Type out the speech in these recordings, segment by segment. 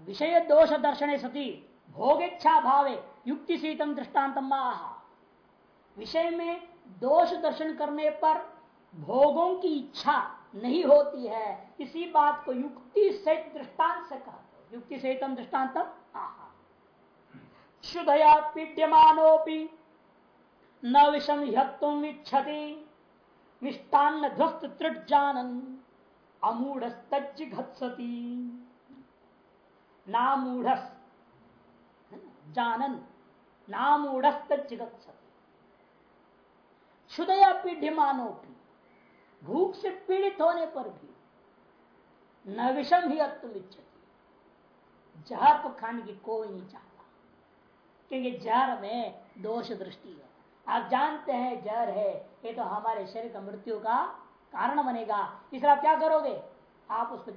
विषय दोष दर्शन सती भोगेच्छा भावे युक्ति सीतम दृष्टांत विषय में। दोष दर्शन करने पर भोगों की इच्छा नहीं होती है, इसी बात को युक्ति से दृष्टांत से कहते युक्ति सहितम दृष्टांत शुद्धया पीड्यमानोपी न विषम ह्युम इच्छति मिष्टान्न ध्वस्त त्रुट जानन अमूढ़स्तज्जिघत्सति। नामूढ़ जानन। नामूढ़स्तज्जिघत्सति क्षुदया पीढ़्यमानोपी भूख से पीड़ित होने पर भी न विषम ही अत्म इच्छती जहर तो खाने की कोई नहीं चाहता, क्योंकि जहर में दोष दृष्टि है। आप जानते हैं जहर है, ये तो हमारे शरीर का मृत्यु का कारण बनेगा। इसलिए आप क्या करोगे? आप उसको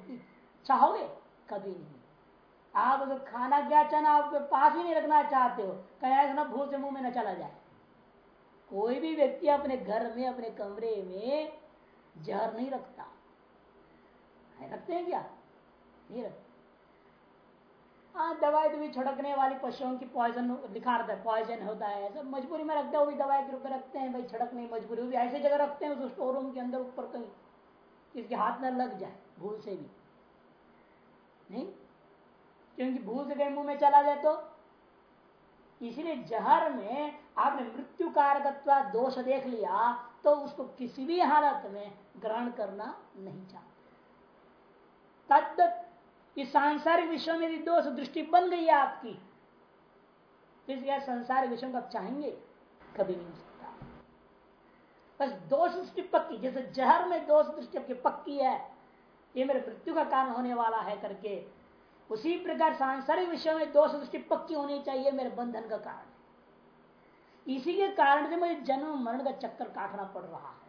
चाहोगे? कभी नहीं। आप अगर खाना क्या चाहना आपके पास ही नहीं रखना चाहते हो, कहीं ना भूल से मुँह में न चला जाए। कोई भी व्यक्ति अपने घर में, अपने कमरे में जहर नहीं रखता। है, रखते हैं क्या? नहीं रखते। हाँ दवाई तो भी छिड़कने वाली पशुओं की पॉइजन दिखा रहा है पॉइजन होता है, सब मजबूरी में रखते हैं, वो भी दवाई के रूप में रखते हैं, भाई छिड़कने मजबूरी भी ऐसे जगह रखते हैं, उस स्टोर रूम के अंदर, ऊपर कहीं किसके हाथ न लग जाए, भूल से भी। नहीं? क्योंकि भूल से कहीं मुँह में चला जाए तो? इसीलिए जहर में आपने मृत्यु कारकत्व दोष देख लिया तो उसको किसी भी हालत में ग्रहण करना नहीं चाहते। तद इस सांसारिक विश्व में भी दोष दृष्टि बन गई है आपकी इसलिए संसारिक विषय को आप चाहेंगे? कभी नहीं हो सकता। बस दोष दृष्टि पक्की, जैसे जहर में दोष दृष्टि आपकी पक्की है, ये मेरे मृत्यु का कारण होने वाला है करके उसी प्रकार सांसारिक विषय में दोष दृष्टि पक्की होनी चाहिए, मेरे बंधन का कारण इसी के कारण से मुझे जन्म मरण का चक्कर काटना पड़ रहा है।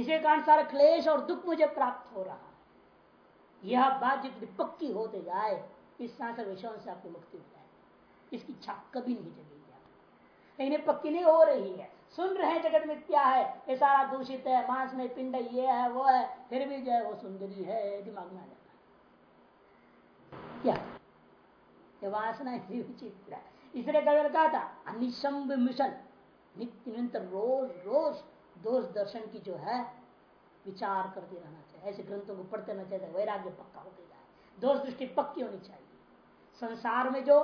इसी कारण सारा क्लेश और दुख मुझे प्राप्त हो रहा है। यह बात जितनी पक्की होते जाए, इस सांसार विषयों से आपको मुक्ति हो जाए इसकी इच्छा कभी नहीं जगेगी। लेकिन पक्की नहीं हो रही है। सुन रहे हैं जगत में क्या है? ये सारा दूषित है, मांस में पिंड ये है, वो है, फिर भी जो है वो सुंदरी है, दिमाग में आ है। क्या ये वासना इतनी विचित्र है इसलिए कभी कहा था अनिशंब मिशन नित्य निरंतर रोज रोज दोष दर्शन की जो है विचार करते रहना चाहिए ऐसे ग्रंथों को पढ़ते रहना चाहिए वैराग्य पक्का होते जाए दोष दृष्टि पक्की होनी चाहिए संसार में जो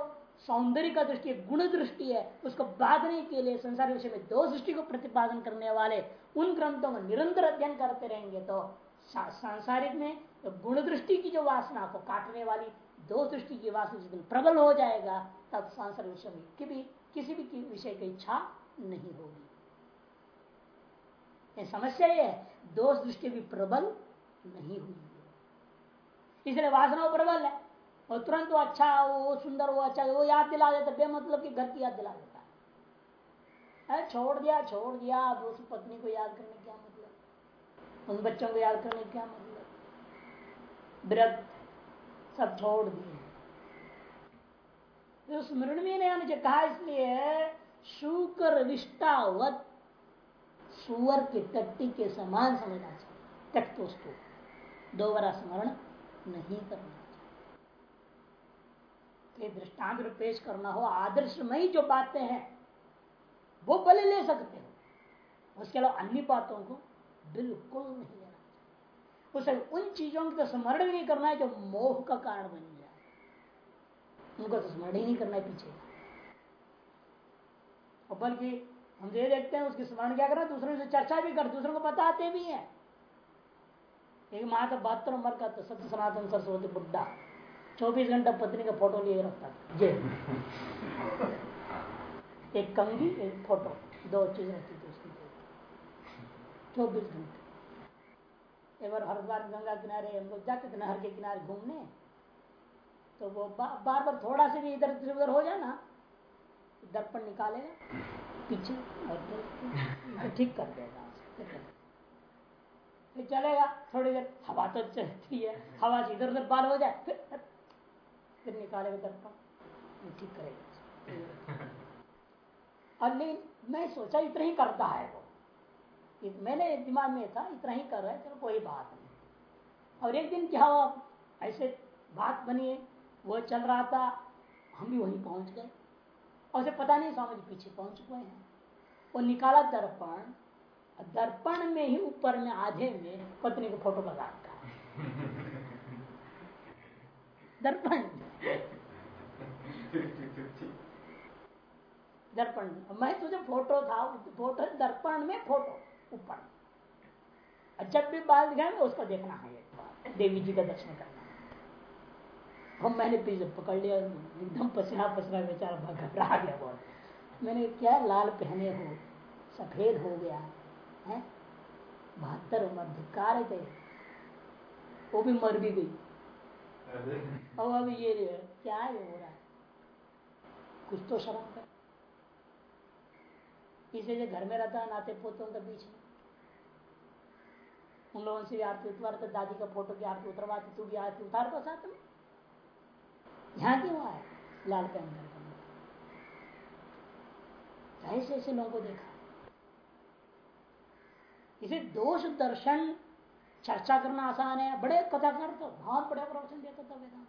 सौंदर्य का दृष्टि गुण दृष्टि है उसको बांधने के लिए संसार विषय में दो दृष्टि को प्रतिपादन करने वाले उन ग्रंथों का निरंतर अध्ययन करते रहेंगे तो सांसारिक में तो गुण दृष्टि की जो वासना को काटने वाली दो दृष्टि की वासना जिस दिन प्रबल हो जाएगा, तब सांसार विषय में कि भी किसी भी विषय की इच्छा नहीं होगी। समस्या ये है दोष दृष्टि भी प्रबल नहीं हुई। इसलिए वासना प्रबल है, और तुरंत वो अच्छा वो सुंदर, वो अच्छा वो याद दिला देता बेमतलब की घर की याद दिला देता है। छोड़ दिया छोड़ दिया, अब उस पत्नी को याद करने क्या मतलब? उन बच्चों को याद करने क्या मतलब? व्रत सब छोड़ दिए। तो स्मरण में नहीं कहा इसलिए, शुकर विष्टावत सुअर की टट्टी के समान समझना चाहिए। त्यक्त वस्तु। दो बार स्मरण नहीं करना चाहिए। दृष्टांत पेश करना हो आदर्श में ही जो बातें हैं, वो भले ले सकते हो। उसके अलावा अन्य बातों को बिल्कुल नहीं उसे उन चीज़ों की तो स्मरण नहीं करना है जो मोह का कारण बन जाए। उनको तो स्मरण ही नहीं करना है पीछे। और बल्कि हम ये देखते हैं, उसकी स्मरण क्या करना दूसरों से चर्चा भी कर, दूसरों को बताते भी हैं। एक माँ का बहत्तर उम्र का तो सत्य सनातन सरस्वती बुड्ढा, चौबीस घंटा पत्नी का फ़ोटो लिए रखता था। जे एक कंगी एक फ़ोटो, दो चीज़ रहती थी उसकी। चौबीस घंटे। एक बार हरिद्वार गंगा किनारे हम लोग जाते थे नहर के किनारे घूमने। तो वो बा, बार बार थोड़ा से भी इधर उधर हो जाए ना दर्पण निकालेगा पीछे और ठीक कर देगा फिर चलेगा थोड़ी देर हवा तो चलती है हवा से इधर उधर बाल हो जाए फिर फिर निकालेगा दर्पण ठीक करेगा। और लेकिन मैं सोचा इतना ही करता है वो। मैंने दिमाग में था, इतना ही कर रहा है, चलो कोई बात नहीं। और एक दिन क्या हुआ? ऐसे बात बनी है वो चल रहा था, हम भी वहीं पहुँच गए। और उसे पता नहीं स्वामी पीछे पहुँच गए हैं। वो निकाला दर्पण दर्पण में ही ऊपर में आधे में पत्नी को फ़ोटो लगा रखा दर्पण। दर्पण। मैं तुझे फ़ोटो था, फ़ोटो दर्पण में फ़ोटो। ऊपर। जब भी बाल दिखाएँगे उसको देखना है देवी जी का दर्शन करना हम मैंने पीछे पकड़ लिया एकदम पसीना पसीना बेचारा घबरा गया बहुत मैंने क्या लाल पहने हो सफ़ेद हो गया है? बहत्तर उम्र धिकार थे। वो भी मर भी गई। और अब ये क्या है हो रहा है? कुछ तो शर्म कर। इसे जो घर में रहता है नाते पोतों के बीच में उन लोगों से भी आरती उतार तो दादी का फ़ोटो की आरती उतरवाती, तू भी आरती उतार तो साथ में। यहाँ क्यों आए लाल पहन कर ऐसे ऐसे लोगों को देखा। इसे दोष दर्शन, चर्चा करना आसान है। बड़े कथाकार तो बहुत बड़े प्रवचन देता था वेदांत।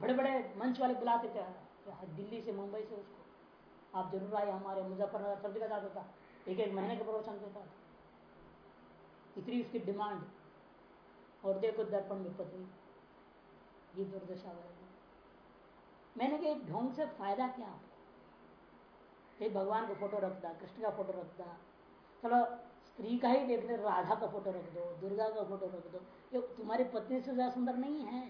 बड़े बड़े मंच वाले बुलाते थे। दिल्ली से, मुंबई से उसको। आप ज़रूर आए हमारे मुजफ्फरनगर सब जगह जाता था एक एक महीने का प्रवचन देता था। इतनी उसकी डिमांड। और देखो दर्पण में पत्नी। ये दुर्दशा बनेगी मैंने कहा ढोंग से फ़ायदा क्या? आपको भगवान का फ़ोटो रखता कृष्ण का फ़ोटो रखता चलो स्त्री का ही देखने राधा का फ़ोटो रख दो दुर्गा का फ़ोटो रख दो। ये तुम्हारी पत्नी से ज़्यादा सुंदर नहीं है।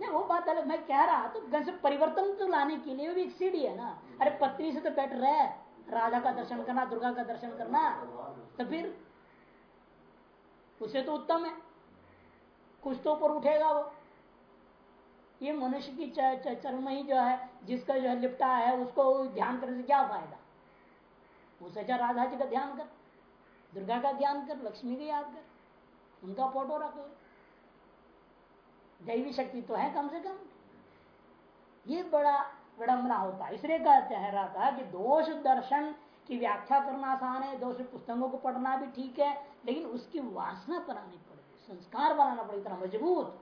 नहीं वो बात अलग मैं कह रहा तो घर से परिवर्तन तो लाने के लिए भी एक सीढ़ी है ना। अरे पत्नी से तो बेटर है। राधा का दर्शन करना, दुर्गा का दर्शन करना तो फिर उसे तो उत्तम है। कुछ तो ऊपर उठेगा वो। ये मनुष्य की चरम ही जो है, जिसका जो है लिपटा है, उसको ध्यान करने से क्या फ़ायदा? उसे जा राधा जी का ध्यान कर, दुर्गा का ध्यान कर, लक्ष्मी का याद कर, उनका फ़ोटो रख दैवी शक्ति तो है कम से कम। ये बड़ा विडम्बना होता है। इसलिए कहते हैं रहता कि दोष दर्शन की व्याख्या करना आसान है, दोष पुस्तकों को पढ़ना भी ठीक है, लेकिन उसकी वासना बनानी पड़ेगी संस्कार बनाना पड़ेगा इतना मज़बूत,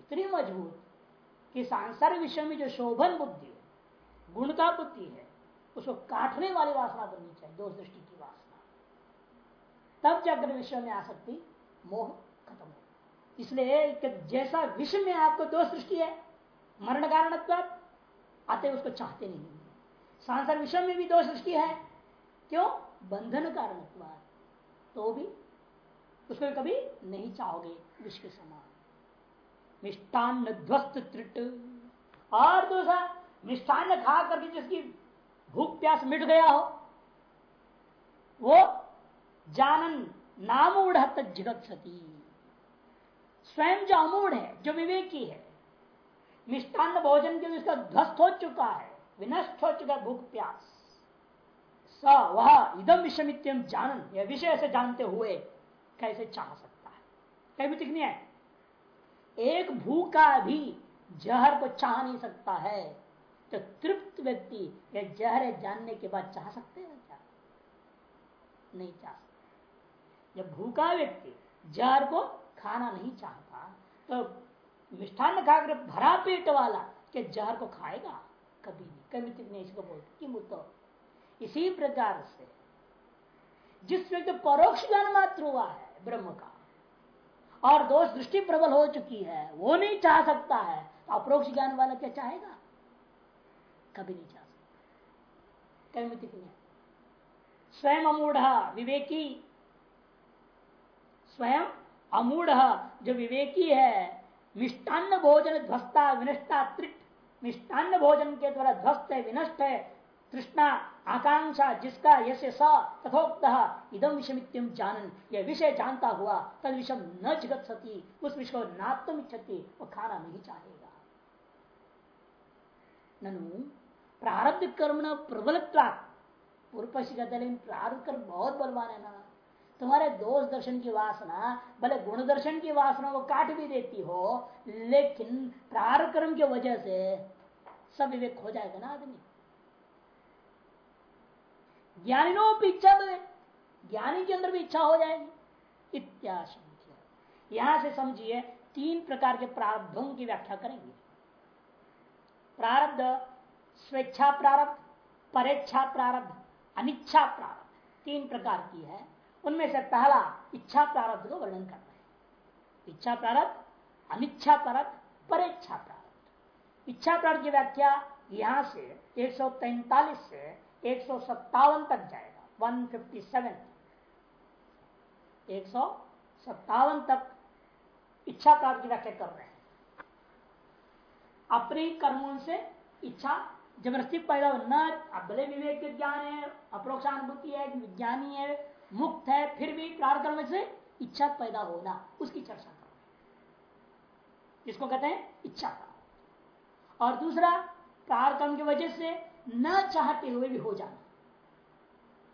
इतनी मज़बूत कि सांसारिक विषय में जो शोभन बुद्धि है गुणता बुद्धि है, उसको काटने वाली वासना बननी चाहिए, दोष दृष्टि की वासना। तब जाकर विषय में आ सकती मोह खत्म हो। इसलिए जैसा विश्व में आपको दोष दृष्टि है, मरण कारण आते उसको चाहते नहीं सांसार विषय में भी दोष दृष्टि है। क्यों? बंधन कारण तो भी उसको कभी नहीं चाहोगे विश्व के समान। मिष्टान्न ध्वस्त त्रिट और दूसरा मिष्टान्न खा करके जिसकी भूख प्यास मिट गया हो, वो जानन नामूढ़ तजगत सती। स्वयं जो अमूढ़ है, जो विवेकी है मिष्टान्न भोजन के उसका ध्वस्त हो चुका है, विनष्ट हो चुका भूख प्यास। स, वह इदम विषमित्यम जानन, यह विषय से जानते हुए कैसे चाह सकता है? कहीं भी दिखनी है। एक भूखा भी जहर को चाह नहीं सकता है तो तृप्त व्यक्ति यह जहर जानने के बाद चाह सकते हैं क्या? नहीं चाह सकते। जब भूखा व्यक्ति जहर को खाना नहीं चाहता तो मिष्ठान खाकर भरा पेट वाला के जहर को खाएगा? कभी नहीं। कभी तक नहीं इसको बोलते कि तो इसी प्रकार से जिस व्यक्ति परोक्ष ज्ञान मात्र हुआ है, ब्रह्म का, और दोष दृष्टि प्रबल हो चुकी है, वो नहीं चाह सकता है तो अप्रोक्ष ज्ञान वाला क्या चाहेगा? कभी नहीं चाह सकता। कभी नहीं स्वयं अमूढ़, विवेकी। स्वयं अमूढ़, जो विवेकी है मिष्टान्न भोजन ध्वस्ता विनष्टा त्रिट मिष्टान्न भोजन के द्वारा ध्वस्त है, विनष्ट है। तृष्णा, आकांक्षा जिसका यश स तथोक्त इदम विषमित्यम जानन। यह विषय जानता हुआ, तद विषम न जगत सती। उस विषय को नात्म इच्छती, वो खाना नहीं चाहेगा। ननु, प्रारब्ध कर्म न प्रबल पूर्व लेकिन प्रारब्ध कर्म बहुत बलवान है ना। तुम्हारे दोष दर्शन की वासना, भले गुण दर्शन की वासना को काट भी देती हो, लेकिन प्रारक्रम कर्म की वजह से सब विवेक हो जाएगा ना आदमी। ज्ञानी नो इच्छा बने ज्ञानी के अंदर भी इच्छा हो जाएगी। इत्याशंख्य यहाँ से समझिए, तीन प्रकार के प्रारब्धों की व्याख्या करेंगे। प्रारब्ध, स्वेच्छा प्रारब्ध, परेच्छा प्रारब्ध, अनिच्छा प्रारब्ध, तीन प्रकार की है। उनमें से पहला इच्छा प्रारब्ध को वर्णन करना है। इच्छा प्रारब्ध, अनिच्छा प्रारब्ध, परेच्छा प्रारब्ध। इच्छा प्रारब्ध की व्याख्या यहाँ से एक सौ तैंतालीस से एक सौ सत्तावन तक जाएगा 157 एक तक इच्छा प्राप्त की व्याख्या कर रहे हैं। अपने कर्मों से इच्छा ज़बरदस्ती पैदा न भले विवेक के ज्ञान है, अप्रोक्षानुभूति है, विज्ञानी है मुक्त है, फिर भी प्रारकर्म से इच्छा पैदा होना उसकी चर्चा कर। इसको कहते हैं? इच्छा का और दूसरा प्रारकर्म की वजह से न चाहते हुए भी हो जाना।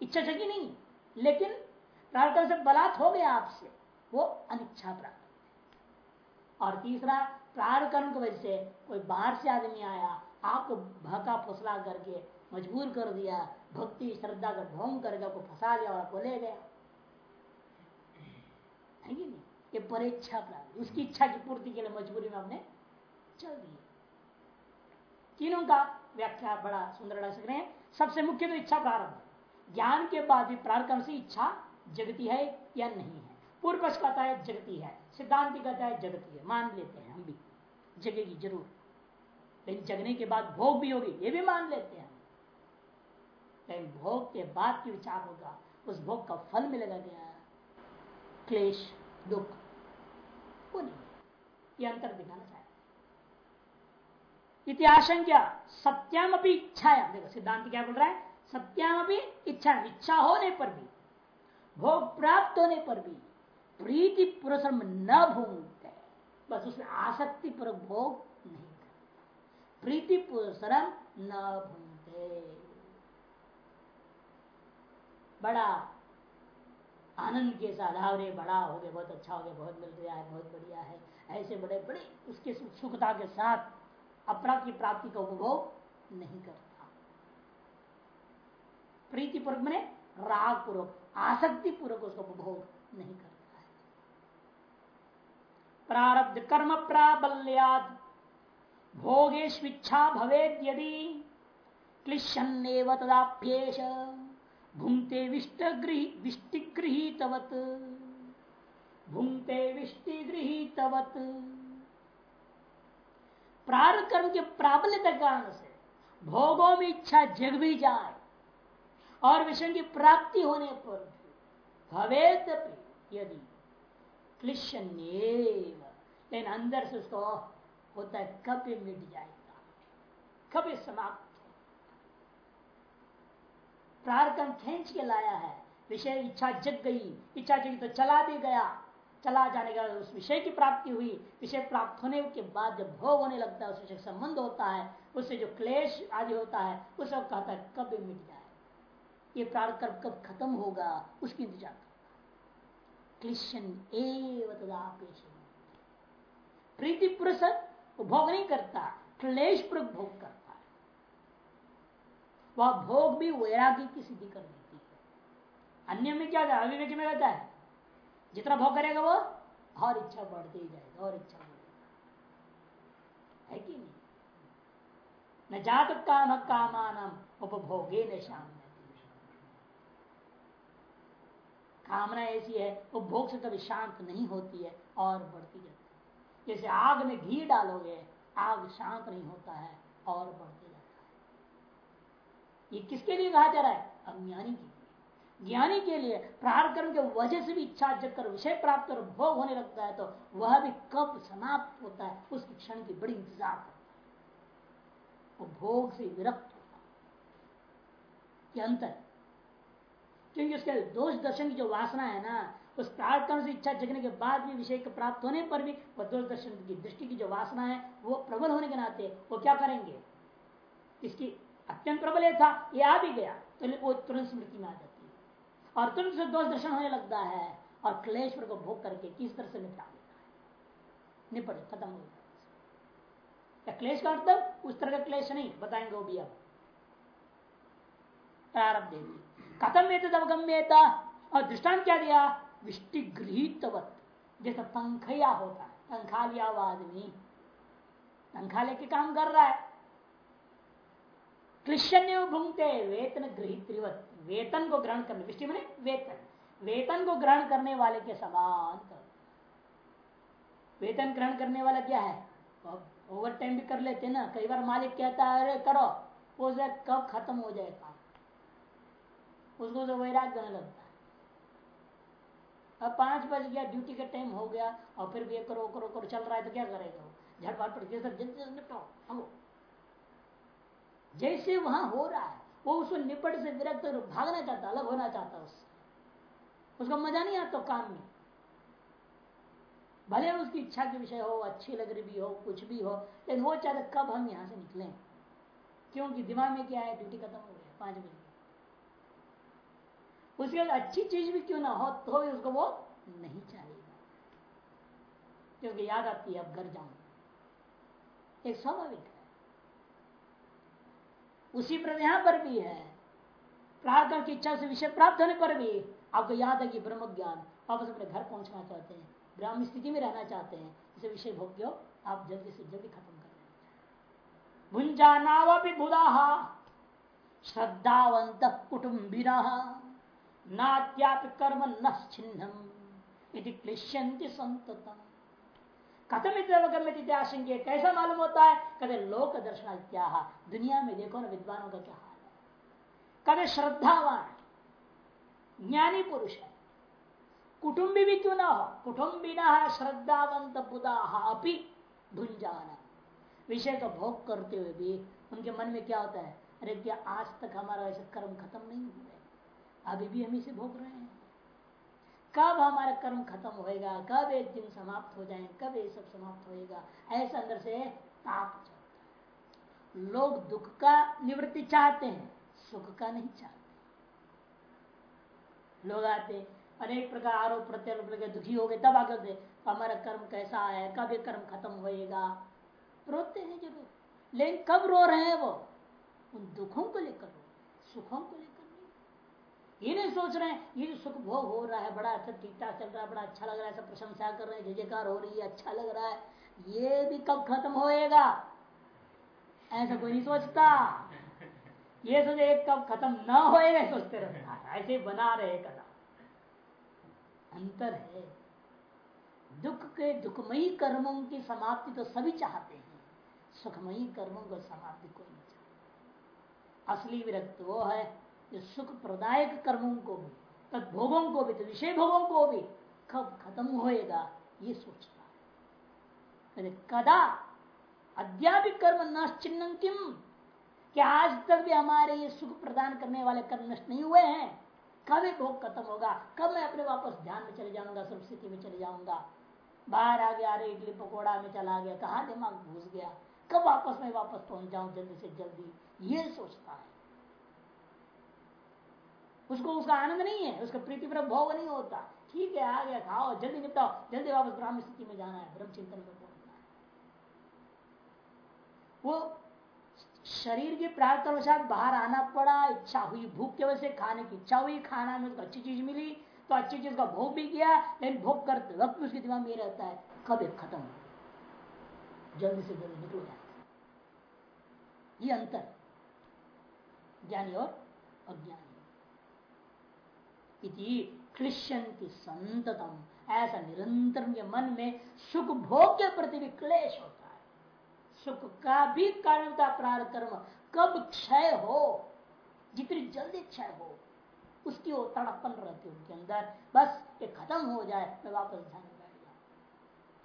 इच्छा जगी नहीं, लेकिन प्रारकर्म से बलात् हो गया आपसे, वो अनिच्छा प्राप्त और तीसरा प्राण कर्म की वजह से कोई बाहर से आदमी आया, आपको भका फुसला करके मजबूर कर दिया भक्ति श्रद्धा का ढोंग करके आपको फंसा लिया और आपको ले गया। नहीं? ये परीक्षा प्राप्त, उसकी इच्छा की पूर्ति के लिए मजबूरी में आपने चल दिए तीनों का व्याख्या बड़ा सुंदर लग रहे हैं। सबसे मुख्य तो इच्छा प्रारंभ ज्ञान के बाद भी प्रारंभ से इच्छा जगती है या नहीं है? पूर्व पक्ष कहता है जगती है, सिद्धांत कहता है जगती है, मान लेते हैं हम भी। जगेगी ज़रूर। लेकिन जगने के बाद भोग भी होगी, ये भी मान लेते हैं। लेकिन भोग के बाद की विचार होगा, उस भोग का फल मिलेगा क्या? क्लेश, दुख, वो नहीं ये अंतर दिखाना चाहते इतिहासंख्या सत्याम अपनी इच्छा है। देखो, सिद्धांत क्या बोल रहा है? सत्याम अपनी इच्छा इच्छा होने पर भी, भोग प्राप्त होने पर भी, प्रीति पुरस्म न भूंगते बस उसमें आसक्ति पर भोग नहीं कर प्रीति पुरस्म न भूंगते बड़ा आनंद के साथ रे बड़ा हो गया बहुत अच्छा हो गया, बहुत मिल गया है, बहुत बढ़िया है। ऐसे बड़े बड़े उसके सुखता के साथ अपराध की प्राप्ति का उपभोग नहीं करता। प्रीति पूर्वक मैंने राग पूर्वक आसक्ति पूर्वक उसका उपभोग नहीं करता है। प्रारब्ध कर्म प्राबल्याद भोगेश्विच्छा भवेद यदि क्लिशन्नेव तदाप्येश। भुंगते विष्टिगृहीतवत प्रारब्ध कर्म के प्राबल्य कारण से, भोगों में इच्छा जग भी जाए, और विषय की प्राप्ति होने पर भवेद यदि लेकिन अंदर से उसको होता है ये मिट जाएगा, कभी ये प्रारकम खींच के लाया है। विषय इच्छा जग गई। इच्छा जगी तो चला भी गया। चला जाने का उस विषय की प्राप्ति हुई। विषय प्राप्त होने के बाद जब भोग होने लगता है उस विषय संबंध होता है, उससे जो क्लेश आदि होता है, उस कहता है कब मिट जाए। ये प्रारकर्म कब खत्म होगा, उसकी इंतज़ार करता क्लिशन एवं प्रीति पुरुष भोग नहीं करता क्लेश पूर्वक भोग करता। वह भोग भी वैरागी की सिद्धि कर देती है। अन्य में क्या अविवेक में रहता है? जितना भोग करेगा वो और इच्छा बढ़ती ही जाएगा, और इच्छा है। कि नहीं? न जात काम कामान उपभोगे न शाम कामना ऐसी है, वो भोग से कभी शांत नहीं होती है और बढ़ती जाती है। जैसे आग में घी डालोगे, आग शांत नहीं होता है और है ये किसके लिए कहा जा रहा है? अज्ञानी के लिए। ज्ञानी के लिए प्रार कर्म के वजह से भी इच्छा जग कर विषय प्राप्त और भोग होने लगता है तो वह भी कब समाप्त होता है उसकी क्षण की बड़ी इंतज़ार करता है। वो भोग से विरक्त होता है। अंतर क्योंकि उसके दोष दर्शन की जो वासना है ना, उस प्रार्थना से इच्छा जगने के बाद भी विषय के प्राप्त होने पर भी वह दोष दर्शन की दृष्टि की जो वासना है, वो प्रबल होने के नाते वो क्या करेंगे? इसकी अत्यंत प्रबल था, ये आ भी गया तो वो तुरंत स्मृति में आ जाती है। और तुरंत से दोष दर्शन होने लगता है, और क्लेश को भोग करके किस तरह से निपटा लेता है। निपट, खत्म हो जाता क्लेश का मतलब उस तरह का क्लेश नहीं, बताएँगे वो भी अब। प्रारब्ध देवी कथम में अवगम्यता, और दृष्टांत क्या दिया? विष्टि गृहितवत जैसे पंखया होता है, पंखा लिया हुआ आदमी, पंखा लेके काम कर रहा है क्लिशन भूंगते वेतन गृहित वेतन को ग्रहण करने वृष्टि मैंने वेतन। वेतन को ग्रहण करने वाले के समान वेतन ग्रहण करने वाला क्या है? ओवर टाइम भी कर लेते ना, कई बार मालिक कहता है, अरे, करो, वो कब खत्म हो जाए काम? उसको तो वैराग लगता है। अब पाँच बज गया ड्यूटी का टाइम हो गया, और फिर भी करो करो करो चल रहा है तो क्या करेगा झटपट पड़ जैसे जल्दी निपटाओ हम जैसे वहाँ हो रहा है, वो उसको निपट से विरक्त भागना चाहता, अलग होना चाहता उससे। उसको मज़ा नहीं आता काम में। भले उसकी इच्छा के विषय हो, अच्छी लग रही भी हो, कुछ भी हो, लेकिन वो चाहते कब हम यहाँ से निकलें। क्योंकि दिमाग में क्या है, ड्यूटी खत्म हो गया, पाँच बजे। उसके बाद अच्छी चीज़ भी क्यों ना हो तो भी उसको वो नहीं चाहेगा। क्योंकि याद आती है, अब घर जाऊँ। एक स्वाभाविक उसी पर यहाँ पर भी है। प्रार्थना की इच्छा से विषय प्राप्त होने पर भी आपको याद है कि ब्रह्म ज्ञान वापस अपने घर पहुँचना चाहते हैं ग्राम स्थिति में रहना चाहते हैं, इसे विषय भोग्य, आप जल्दी से जल्दी खत्म कर लेना भुंजानाव भी बुधा श्रद्धावंत कुटुम्बिना, नात्यापि कर्म न छिन्नम यदि क्लिश्यंति संततम कथम आशंके कैसा मालूम होता है? कदे लोक दर्शन दुनिया में देखो ना विद्वानों का क्या हाल है। कदे श्रद्धावान, ज्ञानी पुरुष है। कुटुंबी भी क्यों ना हो? कुटुंबिना श्रद्धावंत बुधा अपि विषय का भोग करते हुए भी उनके मन में क्या होता है? अरे, क्या आज तक हमारा ऐसा कर्म खत्म नहीं हुए अभी भी हम इसे भोग रहे हैं। कब हमारा कर्म खत्म होएगा? कब एक दिन समाप्त हो जाए? कब ये सब समाप्त होएगा? ऐसा अंदर से ताप चलता लोग दुख का निवृत्ति चाहते हैं, सुख का नहीं चाहते। लोग आते, अनेक प्रकार आरोप प्रत्यारोप लगे, दुखी हो गए, तब आकर दे हमारा कर्म कैसा है? कब ये कर्म खत्म होएगा? रोते हैं ज़रूर लेकिन कब रो रहे हैं वो? उन दुखों को लेकर रो सुखों को लेकर। ये नहीं सोच रहे हैं, ये जो सुख भोग हो रहा है, बड़ा अच्छा ठीक ठाक चल रहा है, बड़ा अच्छा लग रहा है, सब प्रशंसा कर रहे हैं, जय जयकार हो रही है अच्छा लग रहा है, ये भी कब खत्म होएगा? ऐसा कोई नहीं सोचता। ये सोचे एक कब खत्म ना होएगा सोचते रहता है, ऐसे बना रहे कदा अंतर है। दुख के दुखमयी कर्मों की समाप्ति तो सभी चाहते हैं। सुखमयी कर्मों की समाप्ति कोई नहीं चाहता। असली विरक्त वो है सुख प्रदायक कर्मों को भी तद भोगों को भी विषय भोगों को भी कब खत्म होएगा, ये सोचता है कदा? अध्यापिक कर्म नश्चिन्न किम? क्या आज तक भी हमारे ये सुख प्रदान करने वाले कर्म नष्ट नहीं हुए हैं? कब एक भोग खत्म होगा? कब मैं अपने वापस ध्यान में चले जाऊँगा सब स्थिति में चले जाऊँगा? बाहर आ गया, अरे इडली पकौड़ा में चला गया, कहा दिमाग घुस गया? कब वापस मैं वापस पहुँच जाऊँ जल्दी से जल्दी? ये सोचता है। उसको उसका आनंद नहीं है, उसका प्रीति पर भोग नहीं होता। ठीक है आ गया खाओ, जल्दी निपटाओ, जल्दी वापस ब्राह्मण स्थिति में जाना है ब्रह्म चिंतन में पहुँचना है। वो शरीर के प्रार्थवशात बाहर आना पड़ा, इच्छा हुई, भूख की वजह से खाने की इच्छा हुई, खाना में अच्छी चीज़ मिली तो अच्छी चीज़ का भोग भी किया, लेकिन भोग करते वक्त उसके दिमाग में रहता है, कब खत्म जल्दी से जल्दी निकलो जाए ये अंतर, ज्ञानी और अज्ञानी। क्लिश्यंति संततम ऐसा निरंतर के मन में सुख भोग के प्रति भी क्लेश होता है। सुख का भी कारण कारणता प्रार कर्म कब क्षय हो, जितनी जल्दी क्षय हो, उसकी वो तड़पन रहती है उनके अंदर। बस ये खत्म हो जाए, मैं वापस ध्यान बैठ जाऊँ।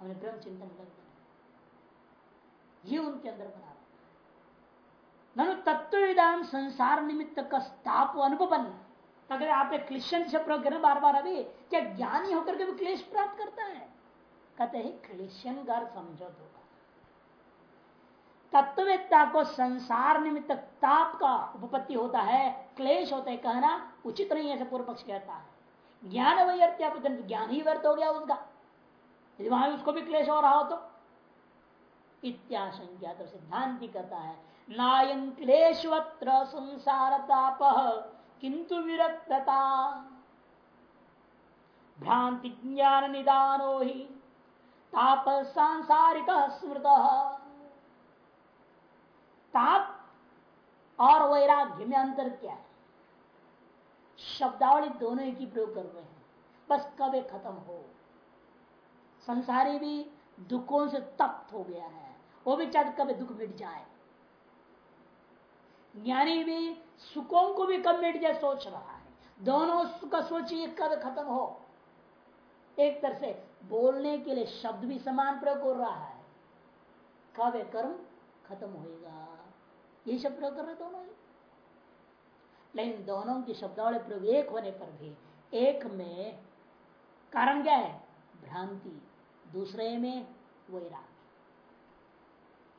हमने ब्रह्म चिंतन कर दिया ये उनके अंदर बना रहा ननु तत्विदान संसार निमित्त का स्थाप अनुपन्न अगर आप एक क्लिशन से प्रयोग करें बार बार अभी, क्या ज्ञानी होकर के भी क्लेश प्राप्त करता है? कहते हैं क्लिशन घर समझो तो। तत्ववेत्ता को संसार निमित्त ताप का उपपत्ति होता है, क्लेश होता है, कहना उचित नहीं ऐसा पूर्व पक्ष कहता है। ज्ञान वैर्थ्यापित ज्ञान ही व्यर्थ हो गया उसका। यदि वहाँ उसको भी क्लेश हो रहा हो तो। इत्याशंका तो सिद्धांति कहता है नायन क्लेशवत्र संसार ताप। किंतु विरक्तता। भ्रांति ज्ञान निदानो ही ताप सांसारिक स्मृत। ताप और वैराग्य में अंतर क्या है? शब्दावली दोनों ही प्रयोग कर रहे हैं। बस कब खत्म हो? संसारी भी दुखों से तप्त हो गया है। वो भी चाहते कभी दुख मिट जाए। ज्ञानी भी सुखों को भी कम मिट जाए सोच रहा है। दोनों सुख सोचिए कब खत्म हो। एक तरह से बोलने के लिए शब्द भी समान प्रयोग हो रहा है। कब कर्म खत्म होएगा। ये शब्द प्रयोग कर रहे दोनों ही। लेकिन दोनों की शब्दावली प्रयोग एक होने पर भी एक में कारण क्या है? भ्रांति। दूसरे में वैराग।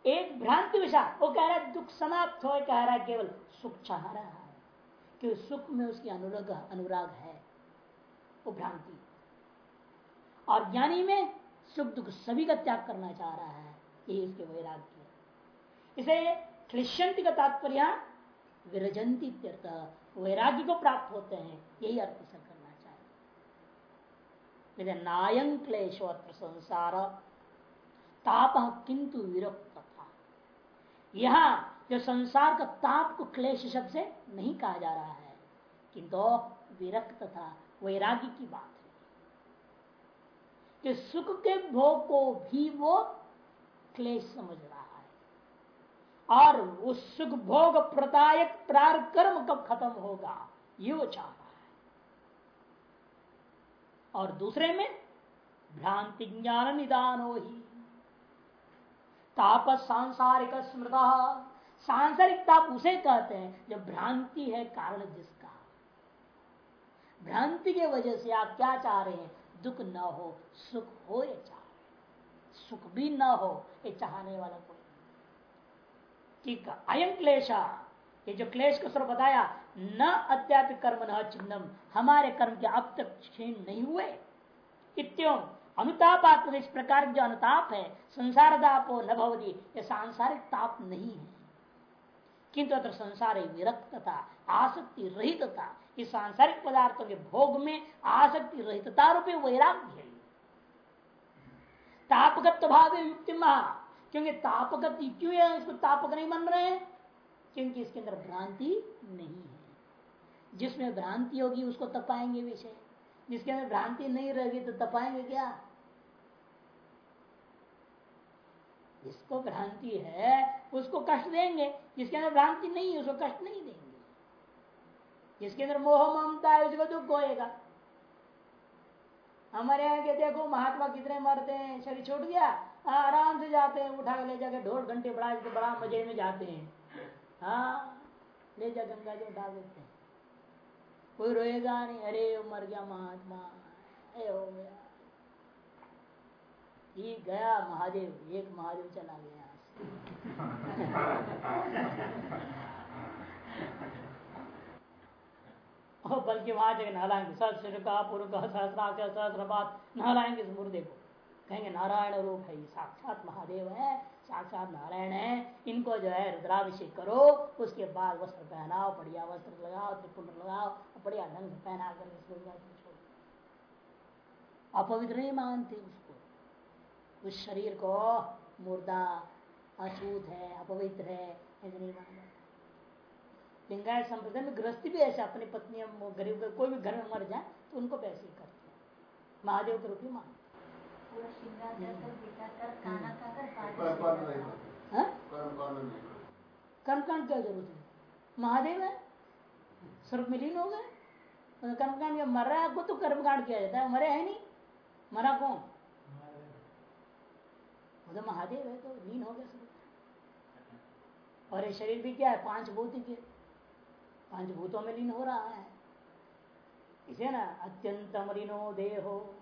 एक भ्रांति विषय वो कह रहा है, दुख समाप्त हो, कह रहा है, केवल सुख चाह रहा है। कि सुख में उसकी अनुराग अनुराग है। वो भ्रांति। और ज्ञानी में सुख दुख सभी का त्याग करना चाह रहा है। यही उसके वैराग्य इसे क्लिश्यंति का तात्पर्य विरजंती वैराग्य को प्राप्त होते हैं। यही अर्थ से करना चाहिए नायं क्लेशोत्र संसार ताप किंतु विरक्त। यहाँ जो संसार का ताप को क्लेश शब्द से नहीं कहा जा रहा है, किंतु विरक्त था वैराग्य की बात है। कि सुख के भोग को भी वो क्लेश समझ रहा है, और उस सुख भोग प्रदायक प्रार कर्म कब खत्म होगा, ये वो चाह रहा है। और दूसरे में, भ्रांति ज्ञान निदान हो ही। ताप सांसारिक स्मृता। सांसारिक ताप उसे कहते हैं, जो भ्रांति है कारण जिसका। भ्रांति के वजह से आप क्या चाह रहे हैं? दुख न हो, सुख हो ये चाह। सुख भी न हो, ये चाहने वाला कोई ठीक है अयम क्लेशा। ये जो क्लेश का स्वरूप बताया, न अत्यापिक कर्म न चिन्हम। हमारे कर्म के अब तक क्षीण नहीं हुए। इतम अनुताप इस प्रकार जो अनुताप है, संसार दापो न भवती, ये सांसारिक ताप नहीं है। किंतु अत्र संसार विरक्तता, आसक्ति रहितता इस सांसारिक पदार्थों के भोग में आसक्ति रहितता रूपी वैराग्य तापगत भाव युक्ति क्योंकि तापक क्यों है, इसको तापक नहीं मान रहे हैं? क्योंकि इसके अंदर भ्रांति नहीं है। जिसमें भ्रांति होगी, उसको तपाएँगे विषय। जिसके अंदर भ्रांति नहीं रहेगी तो तपाएँगे क्या? जिसको भ्रांति है, उसको कष्ट देंगे। जिसके अंदर भ्रांति नहीं है, उसको कष्ट नहीं देंगे। जिसके अंदर मोह ममता है, उसको दुख होएगा। हमारे यहाँ के देखो, महात्मा कितने मरते हैं, शरीर छोड़ गया, आराम से जाते हैं, उठा के ले जाके ढोल घंटे बड़ा तो बड़ा मज़े में जाते हैं। हाँ ले जा गंगा जी, उठा देते हैं। कोई रोएगा नहीं, अरे, मर गया महात्मा ए हो गया। ये गया महादेव, एक महादेव चला गया। बल्कि वहाँ जगह नहलाएँगे सहस्र का पूर्व का नहलाएँगे मुर्दे को कहेंगे, नारायण रूप है ये, साक्षात महादेव है, साक्षात नारायण है। इनको जो है रुद्राभिषेक करो, उसके बाद वस्त्र पहनाओ, बढ़िया वस्त्र लगाओ त्रिपुंड लगाओ बढ़िया ढंग पहना कर अपवित्र नहीं मानते उसको उस शरीर को मुर्दा अशुद्ध है अपवित्र है ऐसे नहीं माना लिंगायत संप्रदाय में गृहस्थी भी ऐसे अपनी पत्नी गरीब कोई भी घर में मर जाए तो उनको भी ऐसे ही करते हैं। महादेव के रूप में मानते कर्मकांड क्या ज़रूरत है? महादेव है? सर्व मिलीन हो गए? कर्मकांड मर रहा है आपको तो कर्मकांड किया जाता है। मरे है नहीं। मरा कौन? तो महादेव है तो लीन हो गया सब। और ये शरीर भी क्या है? पाँच भूत के। पाँच भूतों में लीन हो रहा है। इसे ना अत्यंत मलिनो देहो।